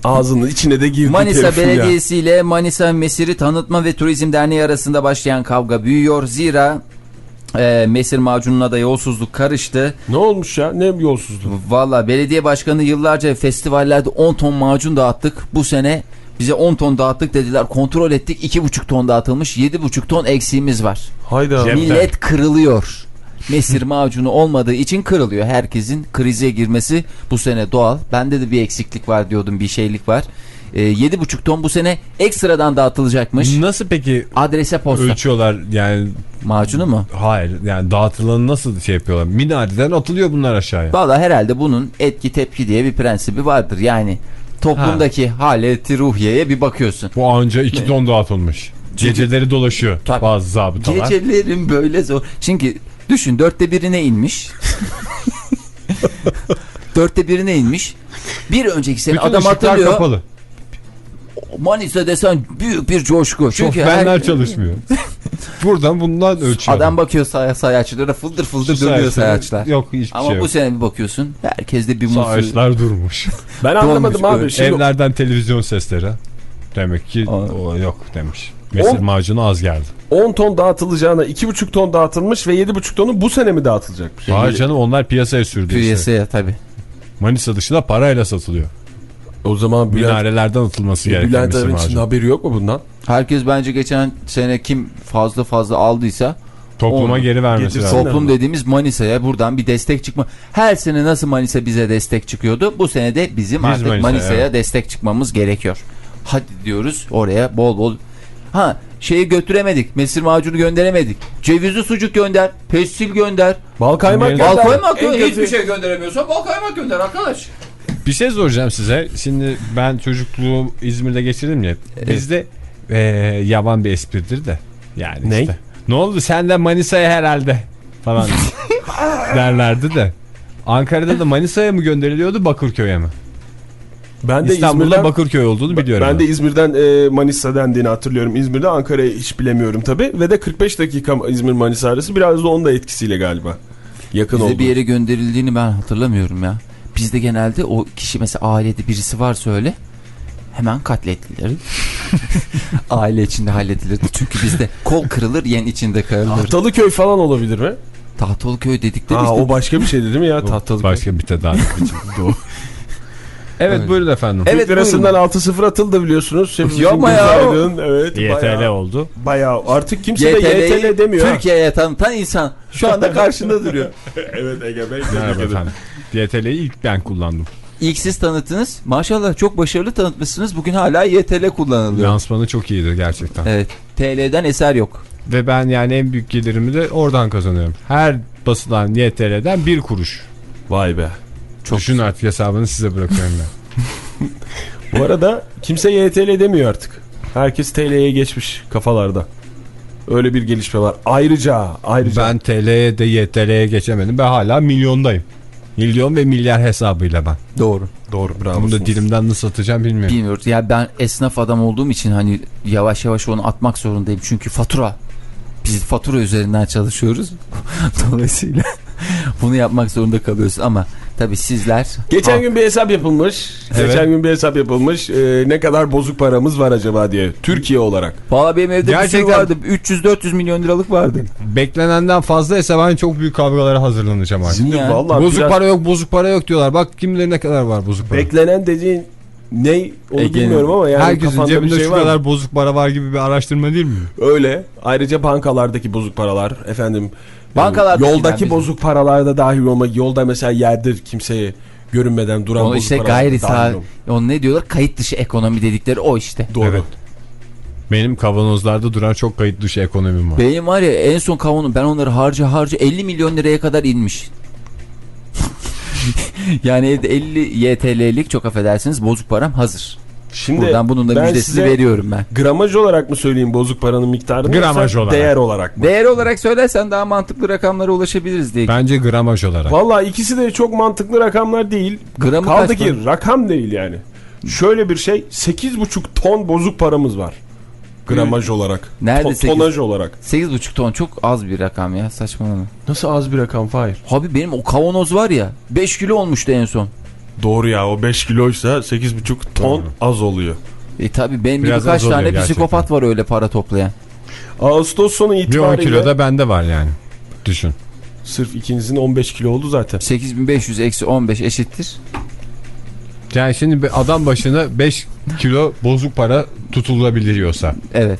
Ağzının içine de girdi
Manisa
herifin ya.
Belediyesi ile Manisa Mesir'i Tanıtma ve Turizm Derneği arasında başlayan kavga büyüyor. Zira e, Mesir macununa da yolsuzluk karıştı.
Ne olmuş ya? Ne yolsuzluk?
Valla belediye başkanı yıllarca festivallerde 10 ton macun dağıttık. Bu sene bize 10 ton dağıttık dediler. Kontrol ettik 2,5 ton dağıtılmış 7,5 ton eksiğimiz var.
Hayda.
Millet kırılıyor. Mesir macunu olmadığı için kırılıyor. Herkesin krize girmesi bu sene doğal. Bende de bir eksiklik var diyordum bir şeylik var. Ee, 7,5 ton bu sene ekstradan dağıtılacakmış.
Nasıl peki
Adrese posta.
ölçüyorlar yani
Macunu mu?
hayır yani dağıtılanı nasıl şey yapıyorlar? Minareden atılıyor bunlar aşağıya.
Valla herhalde bunun etki tepki diye bir prensibi vardır. Yani toplumdaki haleti ruhiyeye bir bakıyorsun.
Bu anca iki ton dağıtılmış. Geceleri dolaşıyor
Tabii.
bazı zabıtalar.
Gecelerin böyle zor. Çünkü düşün dörtte birine inmiş. <laughs> dörtte birine inmiş. Bir önceki sene
Bütün
adam hatırlıyor.
kapalı.
Manisa desen büyük bir coşku.
Çok
Çünkü
benler
her-
çalışmıyor. <laughs> Buradan bundan ölçüyor.
Adam bakıyor say sayaçlara fıldır fıldır
Su
dönüyor sayaçlar.
Yok hiçbir
Ama
şey
bu
yok.
sene bir bakıyorsun herkeste bir mutsuz.
Sayaçlar durmuş.
Ben anlamadım abi.
öyle.
Şimdi
Evlerden televizyon sesleri. Demek ki
Aa.
o yok demiş. Mesir
On-
macunu az geldi.
10 ton dağıtılacağına 2,5 ton dağıtılmış ve 7,5 tonu bu sene mi dağıtılacakmış?
Hayır canım onlar piyasaya sürdü. işte.
Piyasaya tabii.
Manisa dışında parayla satılıyor.
O zaman Bülent,
Minarelerden atılması gereken
Bülent Arınç'ın
macunu.
haberi yok mu bundan?
Herkes bence geçen sene kim fazla fazla aldıysa
Topluma
Onu
geri vermesi lazım.
toplum dediğimiz Manisa'ya buradan bir destek çıkma. Her sene nasıl Manisa bize destek çıkıyordu? Bu sene de bizim
Biz
artık
Manisa'ya, evet.
destek çıkmamız gerekiyor. Hadi diyoruz oraya bol bol. Ha şeyi götüremedik. Mesir macunu gönderemedik. Cevizli sucuk gönder. Pestil gönder.
Bal kaymak
Bal
gönder.
Bal koymak
En
gönder.
kötü-
Hiçbir şey gönderemiyorsan bal kaymak gönder arkadaş.
Bir şey soracağım size. Şimdi ben çocukluğu İzmir'de geçirdim ya. Bizde eee yaban bir espridir de. Yani
Ney?
işte. Ne oldu sen de Manisa'ya herhalde falan <laughs> derlerdi de. Ankara'da da Manisa'ya mı gönderiliyordu Bakırköy'e mi?
Ben de
İstanbul'da
İzmir'den
Bakırköy olduğunu biliyorum.
Ben de İzmir'den e, Manisa dendiğini hatırlıyorum. İzmir'de Ankara'yı hiç bilemiyorum tabi. Ve de 45 dakika İzmir Manisa arası biraz da onun da etkisiyle galiba. Yakın
Bize
oldu.
bir yere gönderildiğini ben hatırlamıyorum ya. Bizde genelde o kişi mesela ailede birisi varsa öyle hemen katledilir. <laughs> Aile içinde halledilirdi. Çünkü bizde kol kırılır yen içinde kırılır.
Tahtalıköy falan olabilir mi?
Tahtalıköy dedikleri
Ha,
işte
o başka bir şeydi değil mi ya Tahtalıköy?
Başka bir tedavi biçimi. <laughs> Doğru. Evet buyurun efendim.
Evet,
Türk lirasından
buyurun.
6-0 atıldı biliyorsunuz. Hepimizin
Yapma ya.
aydın. Evet,
YTL
bayağı,
oldu.
bayağı. Artık kimse de
YTL'yi
YTL demiyor.
Türkiye'ye tanıtan insan şu anda <laughs> karşında duruyor.
evet Ege Bey.
YTL'yi ilk ben kullandım.
İlk siz tanıttınız. Maşallah çok başarılı tanıtmışsınız. Bugün hala YTL kullanılıyor.
Lansmanı çok iyidir gerçekten.
Evet. TL'den eser yok.
Ve ben yani en büyük gelirimi de oradan kazanıyorum. Her basılan YTL'den bir kuruş.
Vay be.
Çok Düşün artık hesabını size bırakıyorum ben. <laughs>
Bu arada kimse YTL demiyor artık. Herkes TL'ye geçmiş kafalarda. Öyle bir gelişme var. Ayrıca ayrıca
ben TL'ye de YTL'ye geçemedim. Ben hala milyondayım. Milyon ve milyar hesabıyla ben.
Doğru.
doğru bravo.
Bunu da dilimden nasıl atacağım bilmiyorum.
Bilmiyoruz. Ya ben esnaf adam olduğum için hani yavaş yavaş onu atmak zorundayım. Çünkü fatura. Biz fatura üzerinden çalışıyoruz. <laughs> Dolayısıyla <laughs> bunu yapmak zorunda kalıyoruz ama tabii sizler
Geçen
Ah,
gün bir hesap yapılmış.
Evet.
Geçen gün bir hesap yapılmış. Ee, ne kadar bozuk paramız var acaba diye. Türkiye olarak.
Valla benim evde bir
Gerçekten-
sürü vardı. 300-400 milyon liralık vardı.
Beklenenden fazlaysa ben çok büyük kavgalara hazırlanacağım artık.
Şimdi ya.
Vallahi
bozuk
biraz
para yok bozuk para yok diyorlar. Bak kimlerin ne kadar var bozuk para.
beklenen dediğin ne onu
Ege'nin-
bilmiyorum ama yani
Herkesin
kafanda
cebinde
bir şey
şu kadar bozuk para var gibi bir araştırma değil mi?
Öyle. Ayrıca bankalardaki bozuk paralar efendim.
Bankalardaki
yoldaki bozuk paralarda dahil olmak. Yolda mesela yerdir kimseye görünmeden duran bozuk
işte
paralar
gayri
dahil
sağ, onu ne diyorlar? Kayıt dışı ekonomi dedikleri o işte.
Doğru.
Evet. Benim kavanozlarda duran çok kayıt dışı ekonomim var.
Benim var ya en son kavunu ben onları harca harca 50 milyon liraya kadar inmiş. <laughs> yani evde 50 YTL'lik çok affedersiniz bozuk param hazır.
Şimdi
Buradan bunun da müjdesini veriyorum ben.
Gramaj olarak mı söyleyeyim bozuk paranın miktarını?
Gramaj olarak.
Değer olarak mı?
Değer olarak söylersen daha mantıklı rakamlara ulaşabiliriz diye.
Bence gramaj olarak.
Valla ikisi de çok mantıklı rakamlar değil.
Gramı
Kaldı ki
para?
rakam değil yani. Şöyle bir şey 8,5 ton bozuk paramız var. Gramaj olarak.
Nerede
To-
sekiz?
tonaj olarak.
8,5 ton çok az bir rakam ya saçmalama.
Nasıl az bir rakam Fahir?
Abi benim o kavanoz var ya 5 kilo olmuştu en son.
Doğru ya o 5 kiloysa 8,5 ton az oluyor.
E tabi benim
Biraz
gibi kaç tane
gerçekten.
psikopat var öyle para toplayan.
Ağustos sonu
Bir 10
itibariyle
kilo da bende var yani. Düşün.
sırf ikinizin 15 kilo oldu zaten.
8500 eksi 15 eşittir.
Yani şimdi bir adam başına 5 kilo bozuk para tutulabiliyorsa.
Evet.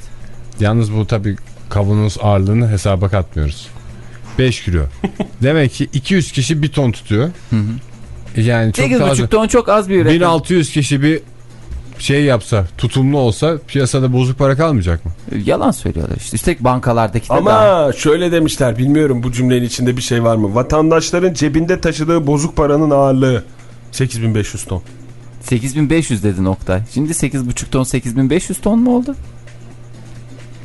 Yalnız bu tabii kavanoz ağırlığını hesaba katmıyoruz. 5 kilo. <laughs> Demek ki 200 kişi bir ton tutuyor. Yani çok daha
8,5 ton çok az bir üretim.
1600 kişi bir şey yapsa, tutumlu olsa piyasada bozuk para kalmayacak mı?
Yalan söylüyorlar işte. Üstelik bankalardaki de
Ama
daha-
şöyle demişler bilmiyorum bu cümlenin içinde bir şey var mı? Vatandaşların cebinde taşıdığı bozuk paranın ağırlığı 8500 ton.
8500 dedin Oktay. Şimdi 8,5 ton 8500 ton mu oldu?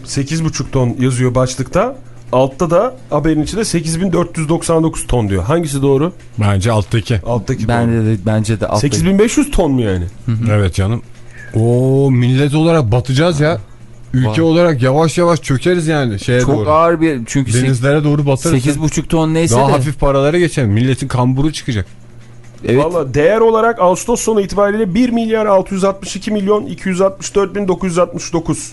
8,5 ton yazıyor başlıkta. Altta da haberin içinde 8499 ton diyor. Hangisi doğru?
Bence alttaki.
Alttaki doğru.
Bence de, bence de altta.
8500 ton mu yani?
Evet canım. O millet olarak batacağız ya. Ülke olarak yavaş yavaş çökeriz yani şeye
Çok
doğru.
ağır bir çünkü
Denizlere doğru batarız.
8,5 ton neyse
Daha
de.
hafif paralara geçelim. Milletin kamburu çıkacak.
Evet.
Valla değer olarak Ağustos sonu itibariyle 1 milyar 662 milyon 264 bin 969.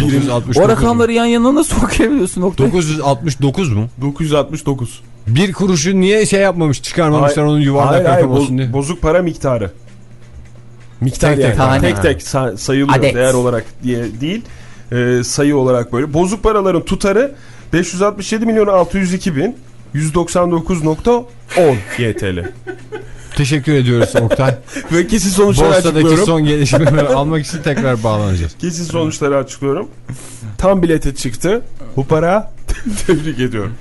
969
O rakamları yan yana nasıl <laughs> okuyabiliyorsun Oktay?
969 mu?
969.
Bir kuruşu niye şey yapmamış çıkarmamışlar
Hayır,
onun yuvarlak
hayır, hayır,
rakam olsun diye.
bozuk para miktarı. Miktar
Tek tek
yani. tek tek sa- sayılıyor
Adet.
değer olarak diye değil. e, sayı olarak böyle. Bozuk paraların tutarı 567 milyon 602 bin 199.10 YTL.
Teşekkür ediyoruz Oktay. <laughs>
Ve kesin sonuçları
Borsadaki
açıklıyorum.
son gelişmeleri <laughs> almak için tekrar bağlanacağız.
Kesin sonuçları açıklıyorum. Tam bilete çıktı. Bu para <laughs> tebrik ediyorum.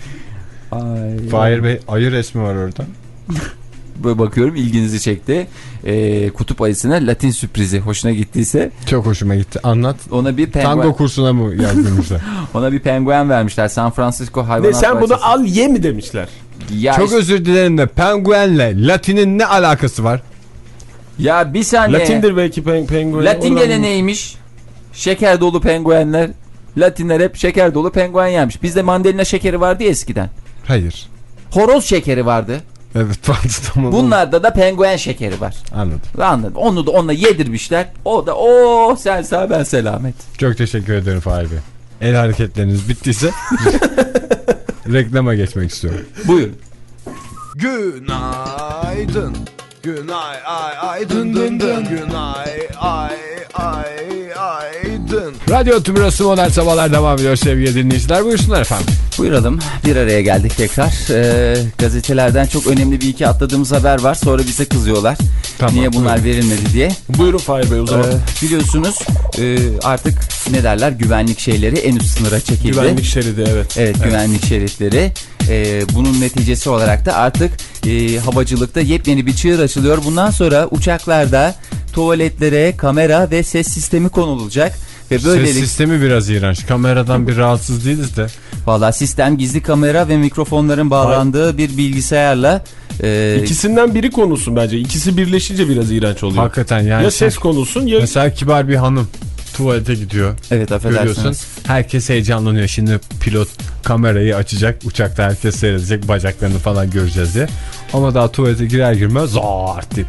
Ay,
Fahir Bey ayı resmi var orada.
Böyle bakıyorum ilginizi çekti. Ee, kutup ayısına Latin sürprizi hoşuna gittiyse
Çok hoşuma gitti. Anlat.
ona bir penguen
Tango kursuna mı yazdırmışlar?
ona bir penguen vermişler. San Francisco
Ne
hayvanat
sen bunu
bahçesi.
al ye mi demişler.
Ya,
Çok
işte-
özür dilerim de penguenle Latin'in ne alakası var?
ya bir saniye.
Latindir belki pen penguen.
Latin geleneğiymiş. Şeker dolu penguenler. Latinler hep şeker dolu penguen yemiş. Bizde mandalina şekeri vardı ya eskiden.
Hayır.
Horoz şekeri vardı.
Evet <laughs> vardı tamam.
Bunlarda da penguen şekeri var.
Anladım.
Anladım. Onu da onunla yedirmişler. O da o sen sağ ben selamet.
Çok teşekkür ederim Fahir Bey. El hareketleriniz bittiyse <laughs> reklama geçmek istiyorum.
Buyur.
Günaydın. Günay ay ay dın dın dın. Günay ay ay ay dın.
Radyo Tümrüt'ü Modern Sabahlar devam ediyor sevgili dinleyiciler. Buyursunlar efendim.
Buyuralım. Bir araya geldik tekrar. Ee, gazetelerden çok önemli bir iki atladığımız haber var. Sonra bize kızıyorlar.
Tamam,
Niye bunlar verilmedi diye.
Buyurun Fahir Bey o zaman.
Ee, biliyorsunuz e, artık ne derler güvenlik şeyleri en üst sınıra çekildi.
Güvenlik şeridi evet.
Evet, güvenlik şeritleri. Ee, bunun neticesi olarak da artık e, havacılıkta yepyeni bir çığır açılıyor. Bundan sonra uçaklarda tuvaletlere kamera ve ses sistemi konulacak. Ve
Ses
böylelikle
sistemi biraz iğrenç. Kameradan bir rahatsız değiliz de.
valla sistem gizli kamera ve mikrofonların bağlandığı bir bilgisayarla e,
İkisinden biri konulsun bence. İkisi birleşince biraz iğrenç oluyor.
Hakikaten yani.
ya ses konulsun ya
Mesela kibar bir hanım tuvalete gidiyor.
evet affedersiniz.
Görüyorsun. Herkes heyecanlanıyor. Şimdi pilot kamerayı açacak. Uçakta herkes seyredecek. Bacaklarını falan göreceğiz diye. Ama daha tuvalete girer girmez zart deyip.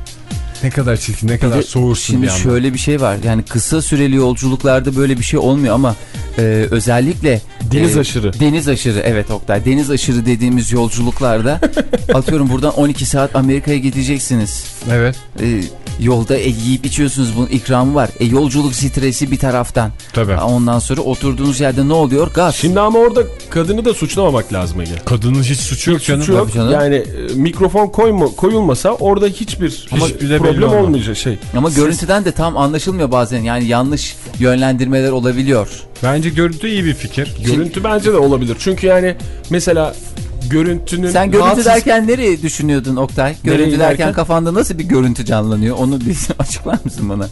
Ne kadar çirkin, ne kadar soğursun
Şimdi
bir anda.
şöyle bir şey var. Yani kısa süreli yolculuklarda böyle bir şey olmuyor ama e, özellikle
deniz
e,
aşırı.
Deniz aşırı evet Oktay. Deniz aşırı dediğimiz yolculuklarda <laughs> atıyorum buradan 12 saat Amerika'ya gideceksiniz.
Evet.
E, yolda e, yiyip içiyorsunuz bunun ikramı var. E, yolculuk stresi bir taraftan.
Tabii.
Ondan sonra oturduğunuz yerde ne oluyor? Gaz.
Şimdi ama orada kadını da suçlamamak lazım Ege.
Kadının hiç suçu yok canım.
Suçu yok.
Canım.
Yani e, mikrofon koyma, koyulmasa orada hiçbir,
Ama
problem olmayacak şey.
Ama görüntüden de tam anlaşılmıyor bazen. Yani yanlış yönlendirmeler olabiliyor.
Bence görüntü iyi bir fikir.
Görüntü bence de olabilir. Çünkü yani mesela görüntünün
Sen görüntü
rahatsız-
derken nereye düşünüyordun Oktay? Görüntü derken? kafanda nasıl bir görüntü canlanıyor? Onu bir <laughs> açıklar mısın bana?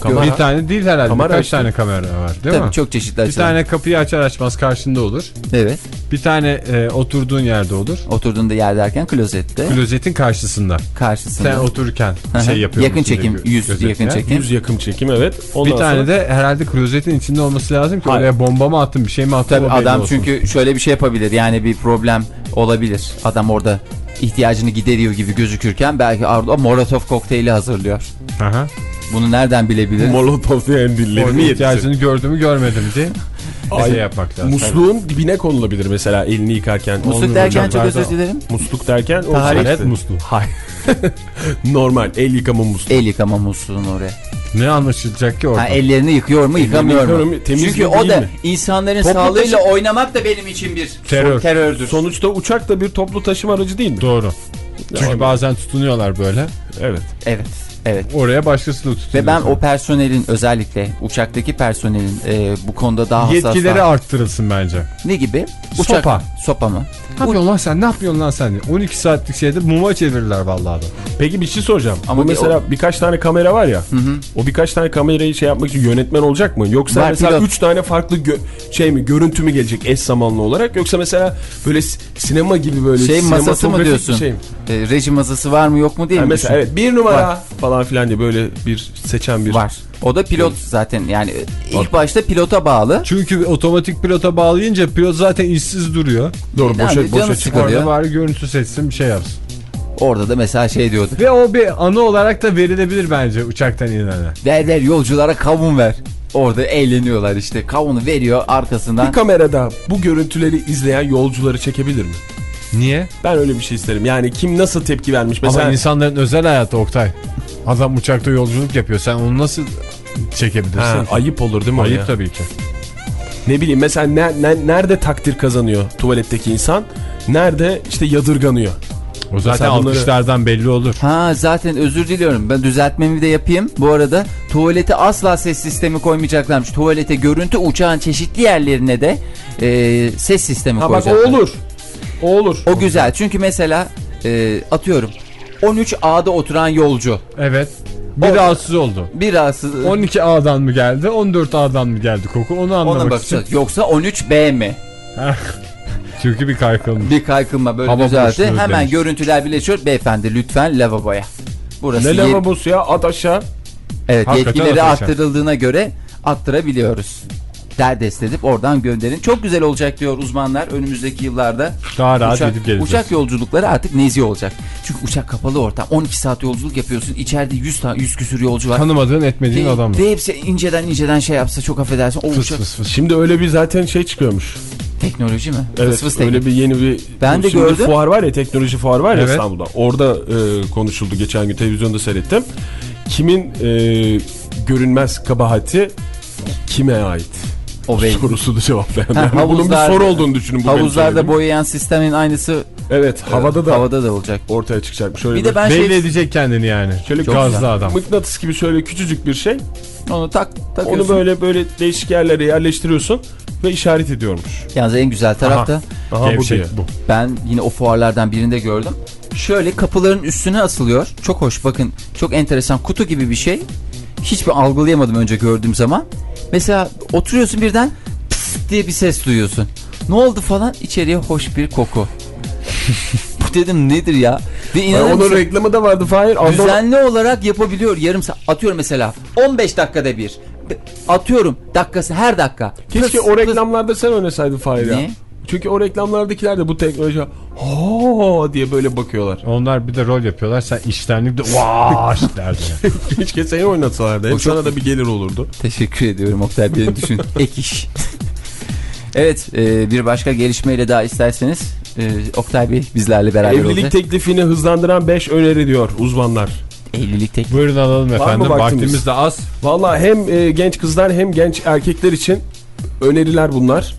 Kamera.
Bir tane değil herhalde.
Kamera
Birkaç
işte.
tane kamera var değil
Tabii
mi?
çok çeşitli
Bir
açılar.
tane kapıyı açar açmaz karşında olur.
Evet.
Bir tane e, oturduğun yerde olur.
Oturduğunda yer derken klozette.
Klozetin karşısında.
karşısında.
Sen otururken şey
hı.
yapıyorsun.
Yakın çekim, yüz yakın çekim.
Yüz yakın çekim evet. Ondan
Bir tane
sonra-
de herhalde klozetin içinde olması lazım ki
Hayır.
oraya bomba mı attın bir şey mi attın
Tabii adam
olsun.
çünkü şöyle bir şey yapabilir. Yani bir problem olabilir. Adam orada ihtiyacını gideriyor gibi gözükürken belki Arda Molotov kokteyli hazırlıyor.
Aha.
Bunu nereden bilebilir?
Molotov diyen dillerini
Orada
yetişir.
ihtiyacını gördüm mü görmedim diye
Ay,
şey yapmak lazım.
Musluğun dibine konulabilir mesela elini yıkarken.
Musluk derken çok özür dilerim.
Musluk derken o
Taharet
musluğu.
Hayır. <laughs> Normal el yıkama musluğu.
El yıkama musluğunu oraya.
Ne anlaşılacak ki orada?
Ha, ellerini yıkıyor mu yıkamıyor mu?
mu? Temizliyor
Çünkü o da
mi?
insanların
Toplu
sağlığıyla
taşı-
oynamak da benim için bir
Terör.
terördür.
Sonuçta uçak da bir toplu taşıma aracı değil mi?
Doğru. Çünkü
Doğru.
bazen tutunuyorlar böyle.
Evet.
Evet. Evet.
Oraya başkası da tutunuyor.
Ve ben o personelin özellikle uçaktaki personelin e, bu konuda daha hassas.
Yetkileri
daha-
arttırılsın bence.
Ne gibi?
Sopa.
Sopa mı?
Ne yapıyorsun lan sen? Ne yapıyorsun lan sen? 12 saatlik şeyde muma çevirirler vallahi adam.
Peki bir şey soracağım.
Ama
Bu
bir-
mesela birkaç tane kamera var ya. O birkaç tane kamerayı şey yapmak için yönetmen olacak mı? Yoksa
Var,
mesela
pilot.
3 tane farklı gö- şey mi görüntü mü gelecek eş zamanlı olarak yoksa mesela böyle sinema gibi böyle
Şey masası mı diyorsun?
Şey?
E, reji masası var mı yok mu diye
Yani
mi
mesela
düşün?
evet bir numara
Var.
falan filan diye böyle bir seçen bir
Var. O da pilot zaten yani ilk başta pilota bağlı.
Çünkü otomatik pilota bağlayınca pilot zaten işsiz duruyor.
Doğru
Yani
boşa
canı
boşa çıkıyor.
Orada bari görüntü seçsin bir şey yapsın.
Orada da mesela şey diyordu.
Ve o bir anı olarak da verilebilir bence uçaktan inene.
Ver ver yolculara kavun ver. Orada eğleniyorlar işte. Kavunu veriyor arkasından.
Bir kamerada bu görüntüleri izleyen yolcuları çekebilir mi?
Niye?
Ben öyle bir şey isterim. Yani kim nasıl tepki vermiş? Mesela
Ama insanların özel hayatı Oktay. Adam uçakta yolculuk yapıyor. Sen onu nasıl çekebilirsin?
Ha, ayıp olur değil mi? o
Ayıp
ya?
tabii ki.
Ne bileyim mesela ne- ne- nerede takdir kazanıyor tuvaletteki insan? Nerede işte yadırganıyor?
O zaten
Mesela bunları-
alkışlardan belli olur.
Ha zaten özür diliyorum. Ben düzeltmemi de yapayım. Bu arada tuvalete asla ses sistemi koymayacaklarmış. Tuvalete görüntü uçağın çeşitli yerlerine de e, ses sistemi
Ha bak o
koyacaklar.
olur. O olur.
O güzel. Çünkü mesela e, atıyorum 13A'da oturan yolcu.
Evet. Bir
O-
rahatsız oldu.
Bir rahatsız
12 A'dan mı geldi, 14 A'dan mı geldi koku onu anlamak
ona
için.
Yoksa 13B mi? <laughs>
Çünkü bir kaykılmış.
Bir kaykılma böyle
Hava boşluğu
Hemen
demiş.
görüntüler birleşiyor. Beyefendi lütfen lavaboya. Burası
Ne lavabosu ya at aşağı.
Evet
Hakikaten
yetkileri
atacağım.
arttırıldığına göre attırabiliyoruz. Derdest edip oradan gönderin. Çok güzel olacak diyor uzmanlar önümüzdeki yıllarda.
Daha rahat
Uçak,
gidip geleceğiz.
uçak yolculukları artık nezih olacak. Çünkü uçak kapalı ortam. 12 saat yolculuk yapıyorsun. İçeride 100 tane 100 küsür yolcu var.
Tanımadığın etmediğin
Ve-
adam.
ve hepsi inceden inceden şey yapsa çok affedersin. O
Fıs
uçak
fıs fıs.
Şimdi öyle bir zaten şey çıkıyormuş.
teknoloji mi?
Evet
Fıs fıs
öyle bir yeni bir
Ben de gördüm.
fuar var ya teknoloji fuar var ya
Evet.
İstanbul'da. Orada e, konuşuldu geçen gün televizyonda seyrettim. Kimin e, görünmez kabahati kime ait?
O belli.
Sorusu da cevaplayan.
Ha,
Yani bunun bir
havuzlarda-
soru olduğunu düşünün. Bu
Havuzlarda boyayan sistemin aynısı
Evet havada da
havada da olacak.
ortaya çıkacakmış. Şöyle
Bir de ben
Belli
şey
edecek kendini yani.
Şöyle
Çok
güzel.
gazlı adam.
mıknatıs gibi şöyle küçücük bir şey.
onu tak takıyorsun.
Onu böyle böyle değişik yerlere yerleştiriyorsun ve işaret ediyormuş.
Yalnız en güzel taraf da
Aha bu
Gevşek
diye.
bu.
Ben yine o fuarlardan birinde gördüm. Şöyle kapıların üstüne asılıyor. Çok hoş bakın. Çok enteresan kutu gibi bir şey. Hiçbir algılayamadım önce gördüğüm zaman. Mesela oturuyorsun birden pıs diye bir ses duyuyorsun. Ne oldu falan içeriye hoş bir koku. <laughs> Bu dedim nedir ya? Ve inanır
onun reklamı da vardı Fahir. Andor-
Düzenli olarak yapabiliyor yarım saat. Atıyorum mesela 15 dakikada bir. Atıyorum dakikası her dakika.
Keşke
Pıs,
o
pıs.
reklamlarda sen oynasaydın Fahir ya.
Niye?
Çünkü o reklamlardakiler de bu teknoloji ha diye böyle bakıyorlar.
Onlar bir de rol yapıyorlar. Sen iştenlikle vaaş <laughs> derdin.
Keşke seni oynatsalardı. Hem sana da bir gelir olurdu.
Teşekkür ediyorum Oktay Bey'in düşün. <laughs> Ek iş. Evet e, bir başka gelişmeyle daha isterseniz e, Oktay Bey bizlerle beraber
Evlilik
olacak.
teklifini hızlandıran 5 öneri diyor uzmanlar.
Evlilik teklif.
Buyurun alalım efendim.
vaktimiz?
Vaktimiz de az.
Valla hem e, genç kızlar hem genç erkekler için öneriler bunlar.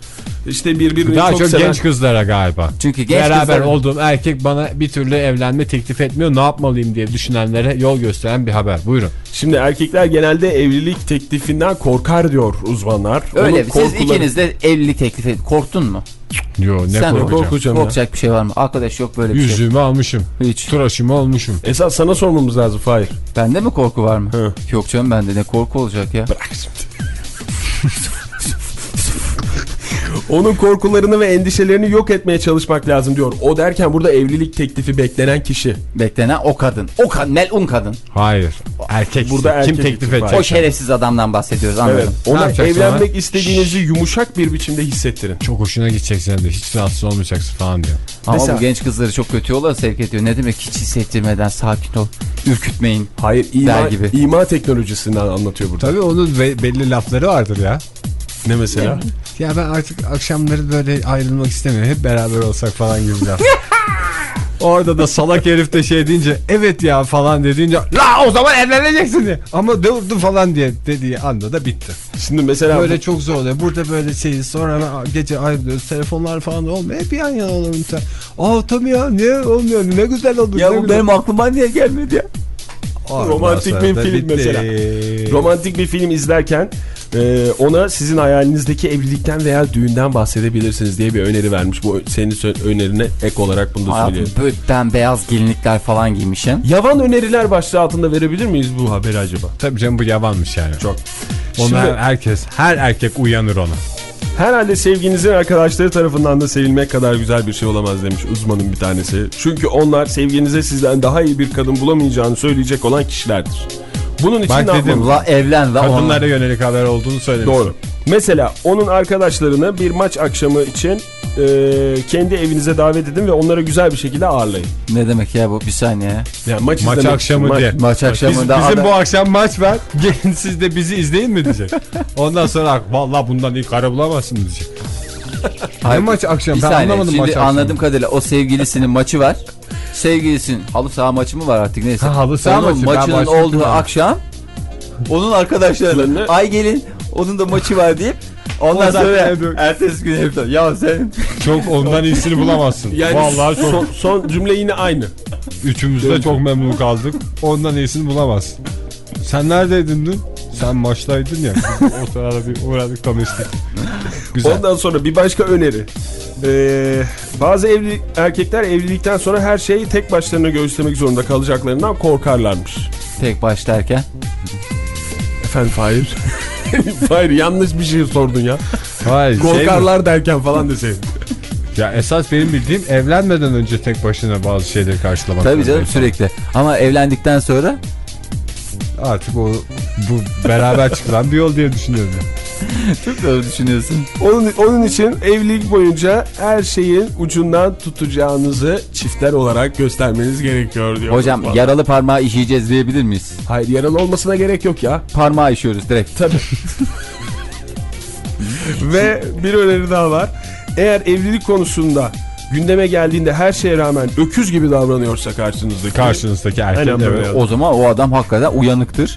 İşte birbirini
Daha
çok,
çok,
seven.
genç kızlara galiba.
Çünkü genç
Beraber
kızlar
olduğum erkek bana bir türlü evlenme teklif etmiyor. Ne yapmalıyım diye düşünenlere yol gösteren bir haber. Buyurun.
Şimdi erkekler genelde evlilik teklifinden korkar diyor uzmanlar.
öyle
Onun
siz
korkuları-
ikiniz de evlilik teklif edin. Korktun mu?
Yo ne
Sen
korkacağım.
korkacağım ya.
Korkacak bir şey var mı? Arkadaş yok böyle bir şey.
Yüzüğümü almışım.
Hiç.
Tıraşımı olmuşum.
Esas sana sormamız lazım Fahir.
Bende mi korku var mı?
Hı.
Yok canım bende ne korku olacak ya.
Bırak şimdi. <laughs> Onun korkularını ve endişelerini yok etmeye çalışmak lazım diyor. O derken burada evlilik teklifi beklenen kişi.
Beklenen o kadın. O kadın. Melun kadın.
Hayır. Erkek.
Burada
Kim
erkek
teklif
var.
edecek?
O şerefsiz adamdan bahsediyoruz anladım.
Evet. Ona evlenmek
ona?
istediğinizi yumuşak bir biçimde hissettirin.
Çok hoşuna gidecek senin de. Hiç rahatsız olmayacaksın falan diyor.
Ama
Mesela-
bu genç kızları çok kötü yola sevk ediyor. Ne demek hiç hissettirmeden sakin ol. Ürkütmeyin.
Hayır ima,
gibi.
ima teknolojisinden anlatıyor burada.
Tabii onun be- belli lafları vardır ya.
Ne mesela?
Ya ben artık akşamları böyle ayrılmak istemiyorum. Hep beraber olsak falan gibi laf. <laughs> Orada da salak herif de şey deyince evet ya falan dediğince la o zaman evleneceksin diye. Ama durdu falan diye dediği anda da bitti.
Şimdi mesela
Böyle çok zor oluyor. Burada böyle şeyiz sonra gece ayrılıyoruz. Telefonlar falan olmuyor. Hep yan yana olalım. Aa tabii ya niye olmuyor? Ne güzel oldu.
Ya bu
güzel.
benim aklıma niye gelmedi ya?
Ondan
romantik bir
da
film
bitti.
mesela. romantik bir film izlerken e, ona sizin hayalinizdeki evlilikten veya düğünden bahsedebilirsiniz diye bir öneri vermiş. Bu senin önerine ek olarak bunu da
Hayatım
söyleyeyim.
böyle ben beyaz gelinlikler falan giymişim.
Yavan öneriler başlığı altında verebilir miyiz bu haberi acaba?
Tabii canım bu yavanmış yani.
Çok.
Ona
Şimdi-
herkes, her erkek uyanır ona.
Herhalde sevginizin arkadaşları tarafından da sevilmek kadar güzel bir şey olamaz demiş uzmanın bir tanesi. Çünkü onlar sevginize sizden daha iyi bir kadın bulamayacağını söyleyecek olan kişilerdir. Bunun için
Bak
ne
dedim.
La evlen la
Kadınlara
ona.
yönelik haber olduğunu söylemiş.
Doğru. Mesela onun arkadaşlarını bir maç akşamı için e, kendi evinize davet edin ve onlara güzel bir şekilde ağırlayın.
Ne demek ya bu bir saniye.
Yani maç,
Maç
izlemek-
akşamı
ma-
diye.
Maç
Biz,
akşamında
bizim
adam-
bu akşam maç var. <laughs> Gelin siz de bizi izleyin mi diyecek. Ondan sonra vallahi bundan iyi karı bulamazsın diyecek.
Hayır,
ne maç akşam?
Bir
Ben
saniye
anlamadım
şimdi
maç akşamı.
anladığım kadarıyla o sevgilisinin maçı var. Sevgilisinin halı saha maçı mı var artık neyse.
Ha, halı saha maçı,
maçının olduğu
abi.
akşam onun arkadaşlarına ay gelin onun da maçı var deyip ondan
O
sonra ertesi gün evde ya sen
Çok ondan iyisini bulamazsın. <laughs>
Yani
Vallahi çok
son, son cümle yine aynı.
üçümüz de çok memnun kaldık. Ondan iyisini bulamazsın. Sen neredeydin dün? Sen maçtaydın ya. O sırada bir uğradık tanıştık. Güzel.
Ondan sonra bir başka öneri. Ee, bazı evli erkekler evlilikten sonra her şeyi tek başlarına göğüslemek zorunda kalacaklarından korkarlarmış.
tek baş derken
Efendim Fahir. Fahir <laughs> yanlış bir şey sordun ya.
Hayır, şey?
Korkarlar derken falan deseydin.
ya esas benim bildiğim evlenmeden önce tek başına bazı şeyleri karşılamak.
tabii canım sürekli ama evlendikten sonra
Artık o bu beraber çıkılan bir yol diye düşünüyorum.
çok doğru düşünüyorsun.
Onun, onun için evlilik boyunca her şeyin ucundan tutacağınızı çiftler olarak göstermeniz gerekiyor diyor.
Hocam
uzman.
yaralı parmağı işeyeceğiz diyebilir miyiz?
Hayır yaralı olmasına gerek yok ya.
Parmağı işiyoruz direkt.
Tabii. <laughs> Ve bir öneri daha var. Eğer evlilik konusunda gündeme geldiğinde her şeye rağmen öküz gibi davranıyorsa karşınızdaki.
Karşınızdaki erkek evet.
O zaman o adam hakikaten uyanıktır.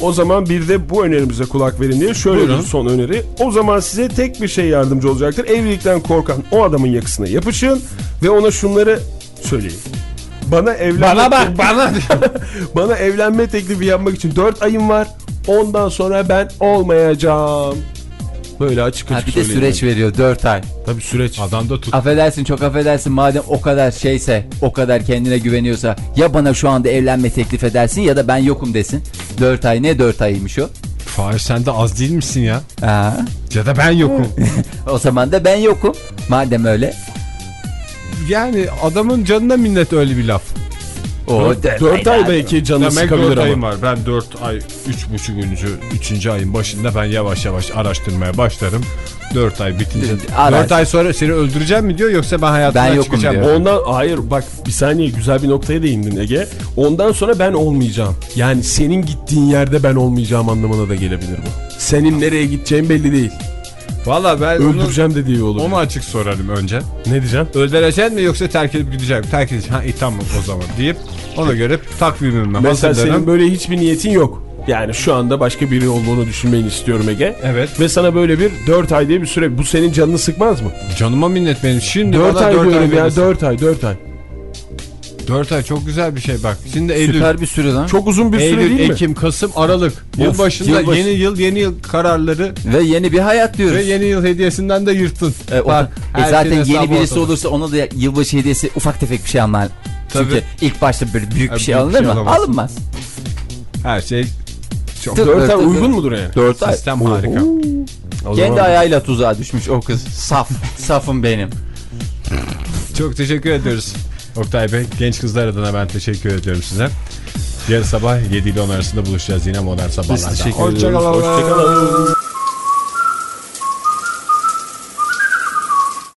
O zaman bir de bu önerimize kulak verin diye şöyle
Buyurun.
bir son öneri. O zaman size tek bir şey yardımcı olacaktır. Evlilikten korkan o adamın yakasına yapışın ve ona şunları söyleyin. Bana evlenme,
Bana bak bana. <laughs>
bana evlenme teklifi yapmak için 4 ayım var. Ondan sonra ben olmayacağım. Böyle açık
Ha,
açık
bir de süreç veriyor 4 ay.
Tabii süreç.
Adam da tut.
Affedersin çok affedersin madem o kadar şeyse o kadar kendine güveniyorsa ya bana şu anda evlenme teklif edersin ya da ben yokum desin. 4 ay ne 4 ayıymış o?
Fahir sen de az değil misin ya?
Ha.
Ya da ben yokum. <laughs>
O zaman da ben yokum. Madem öyle.
yani adamın canına minnet öyle bir laf.
O
4 ay belki canı
Demek
sıkabilir
4
ama.
ayım var. Ben 4 ay, 3,5. 3. ayın başında ben yavaş yavaş araştırmaya başlarım. 4 ay bitince.
Araş.
4 ay sonra seni öldüreceğim mi diyor yoksa ben hayatımdan
Ben yokum
çıkacağım
diyor.
Ondan hayır bak bir saniye güzel bir noktaya değindin Ege. Ondan sonra ben olmayacağım. Yani senin gittiğin yerde ben olmayacağım anlamına da gelebilir bu. Senin nereye gideceğin belli değil.
Valla ben onu,
Öldüreceğim dediği olur.
onu açık sorarım önce.
Ne diyeceğim?
Öldüreceksin mi yoksa terk edip gideceğim? Terk edeceğim. Ha iyi tamam o zaman deyip ona göre takvimimi
Mesela senin böyle hiçbir niyetin yok. Yani şu anda başka biri olduğunu düşünmeni istiyorum Ege.
Evet.
Ve sana böyle bir 4 ay diye bir süre. Bu senin canını sıkmaz mı?
Canıma minnet benim. Şimdi
4
bana
ay diyorum ya
verirsin.
4 ay 4 ay.
4 ay çok güzel bir şey bak. Şimdi Eylül.
Süper bir süre lan.
Çok uzun bir süre
Eylül,
değil mi?
Ekim, Kasım, Aralık. Yıl başında
yılbaşı.
yeni yıl, yeni yıl kararları
Ve yeni bir hayat diyoruz.
ve yeni yıl hediyesinden de yırttın.
E, o-
Bak,
e zaten yeni birisi
ortada.
olursa ona da yılbaşı hediyesi ufak tefek bir şey anlar. Çünkü
Tabii.
ilk başta böyle büyük
Ha,
bir şey
büyük bir
alınır
şey
mı?
alamazsın.
Alınmaz.
Her şey çok
Tık.
4 ay uygun mudur yani?
4 ay.
sistem harika.
O
Kendi
zaman-
ayağıyla tuzağa düşmüş o kız. Saf. Safım benim.
Çok teşekkür ediyoruz. Oktay Bey, genç kızlar adına ben teşekkür ediyorum size. Yarın sabah 7 ile 10 arasında buluşacağız yine modern sabahlarda.
Teşekkür ediyoruz. Hoşçakalın.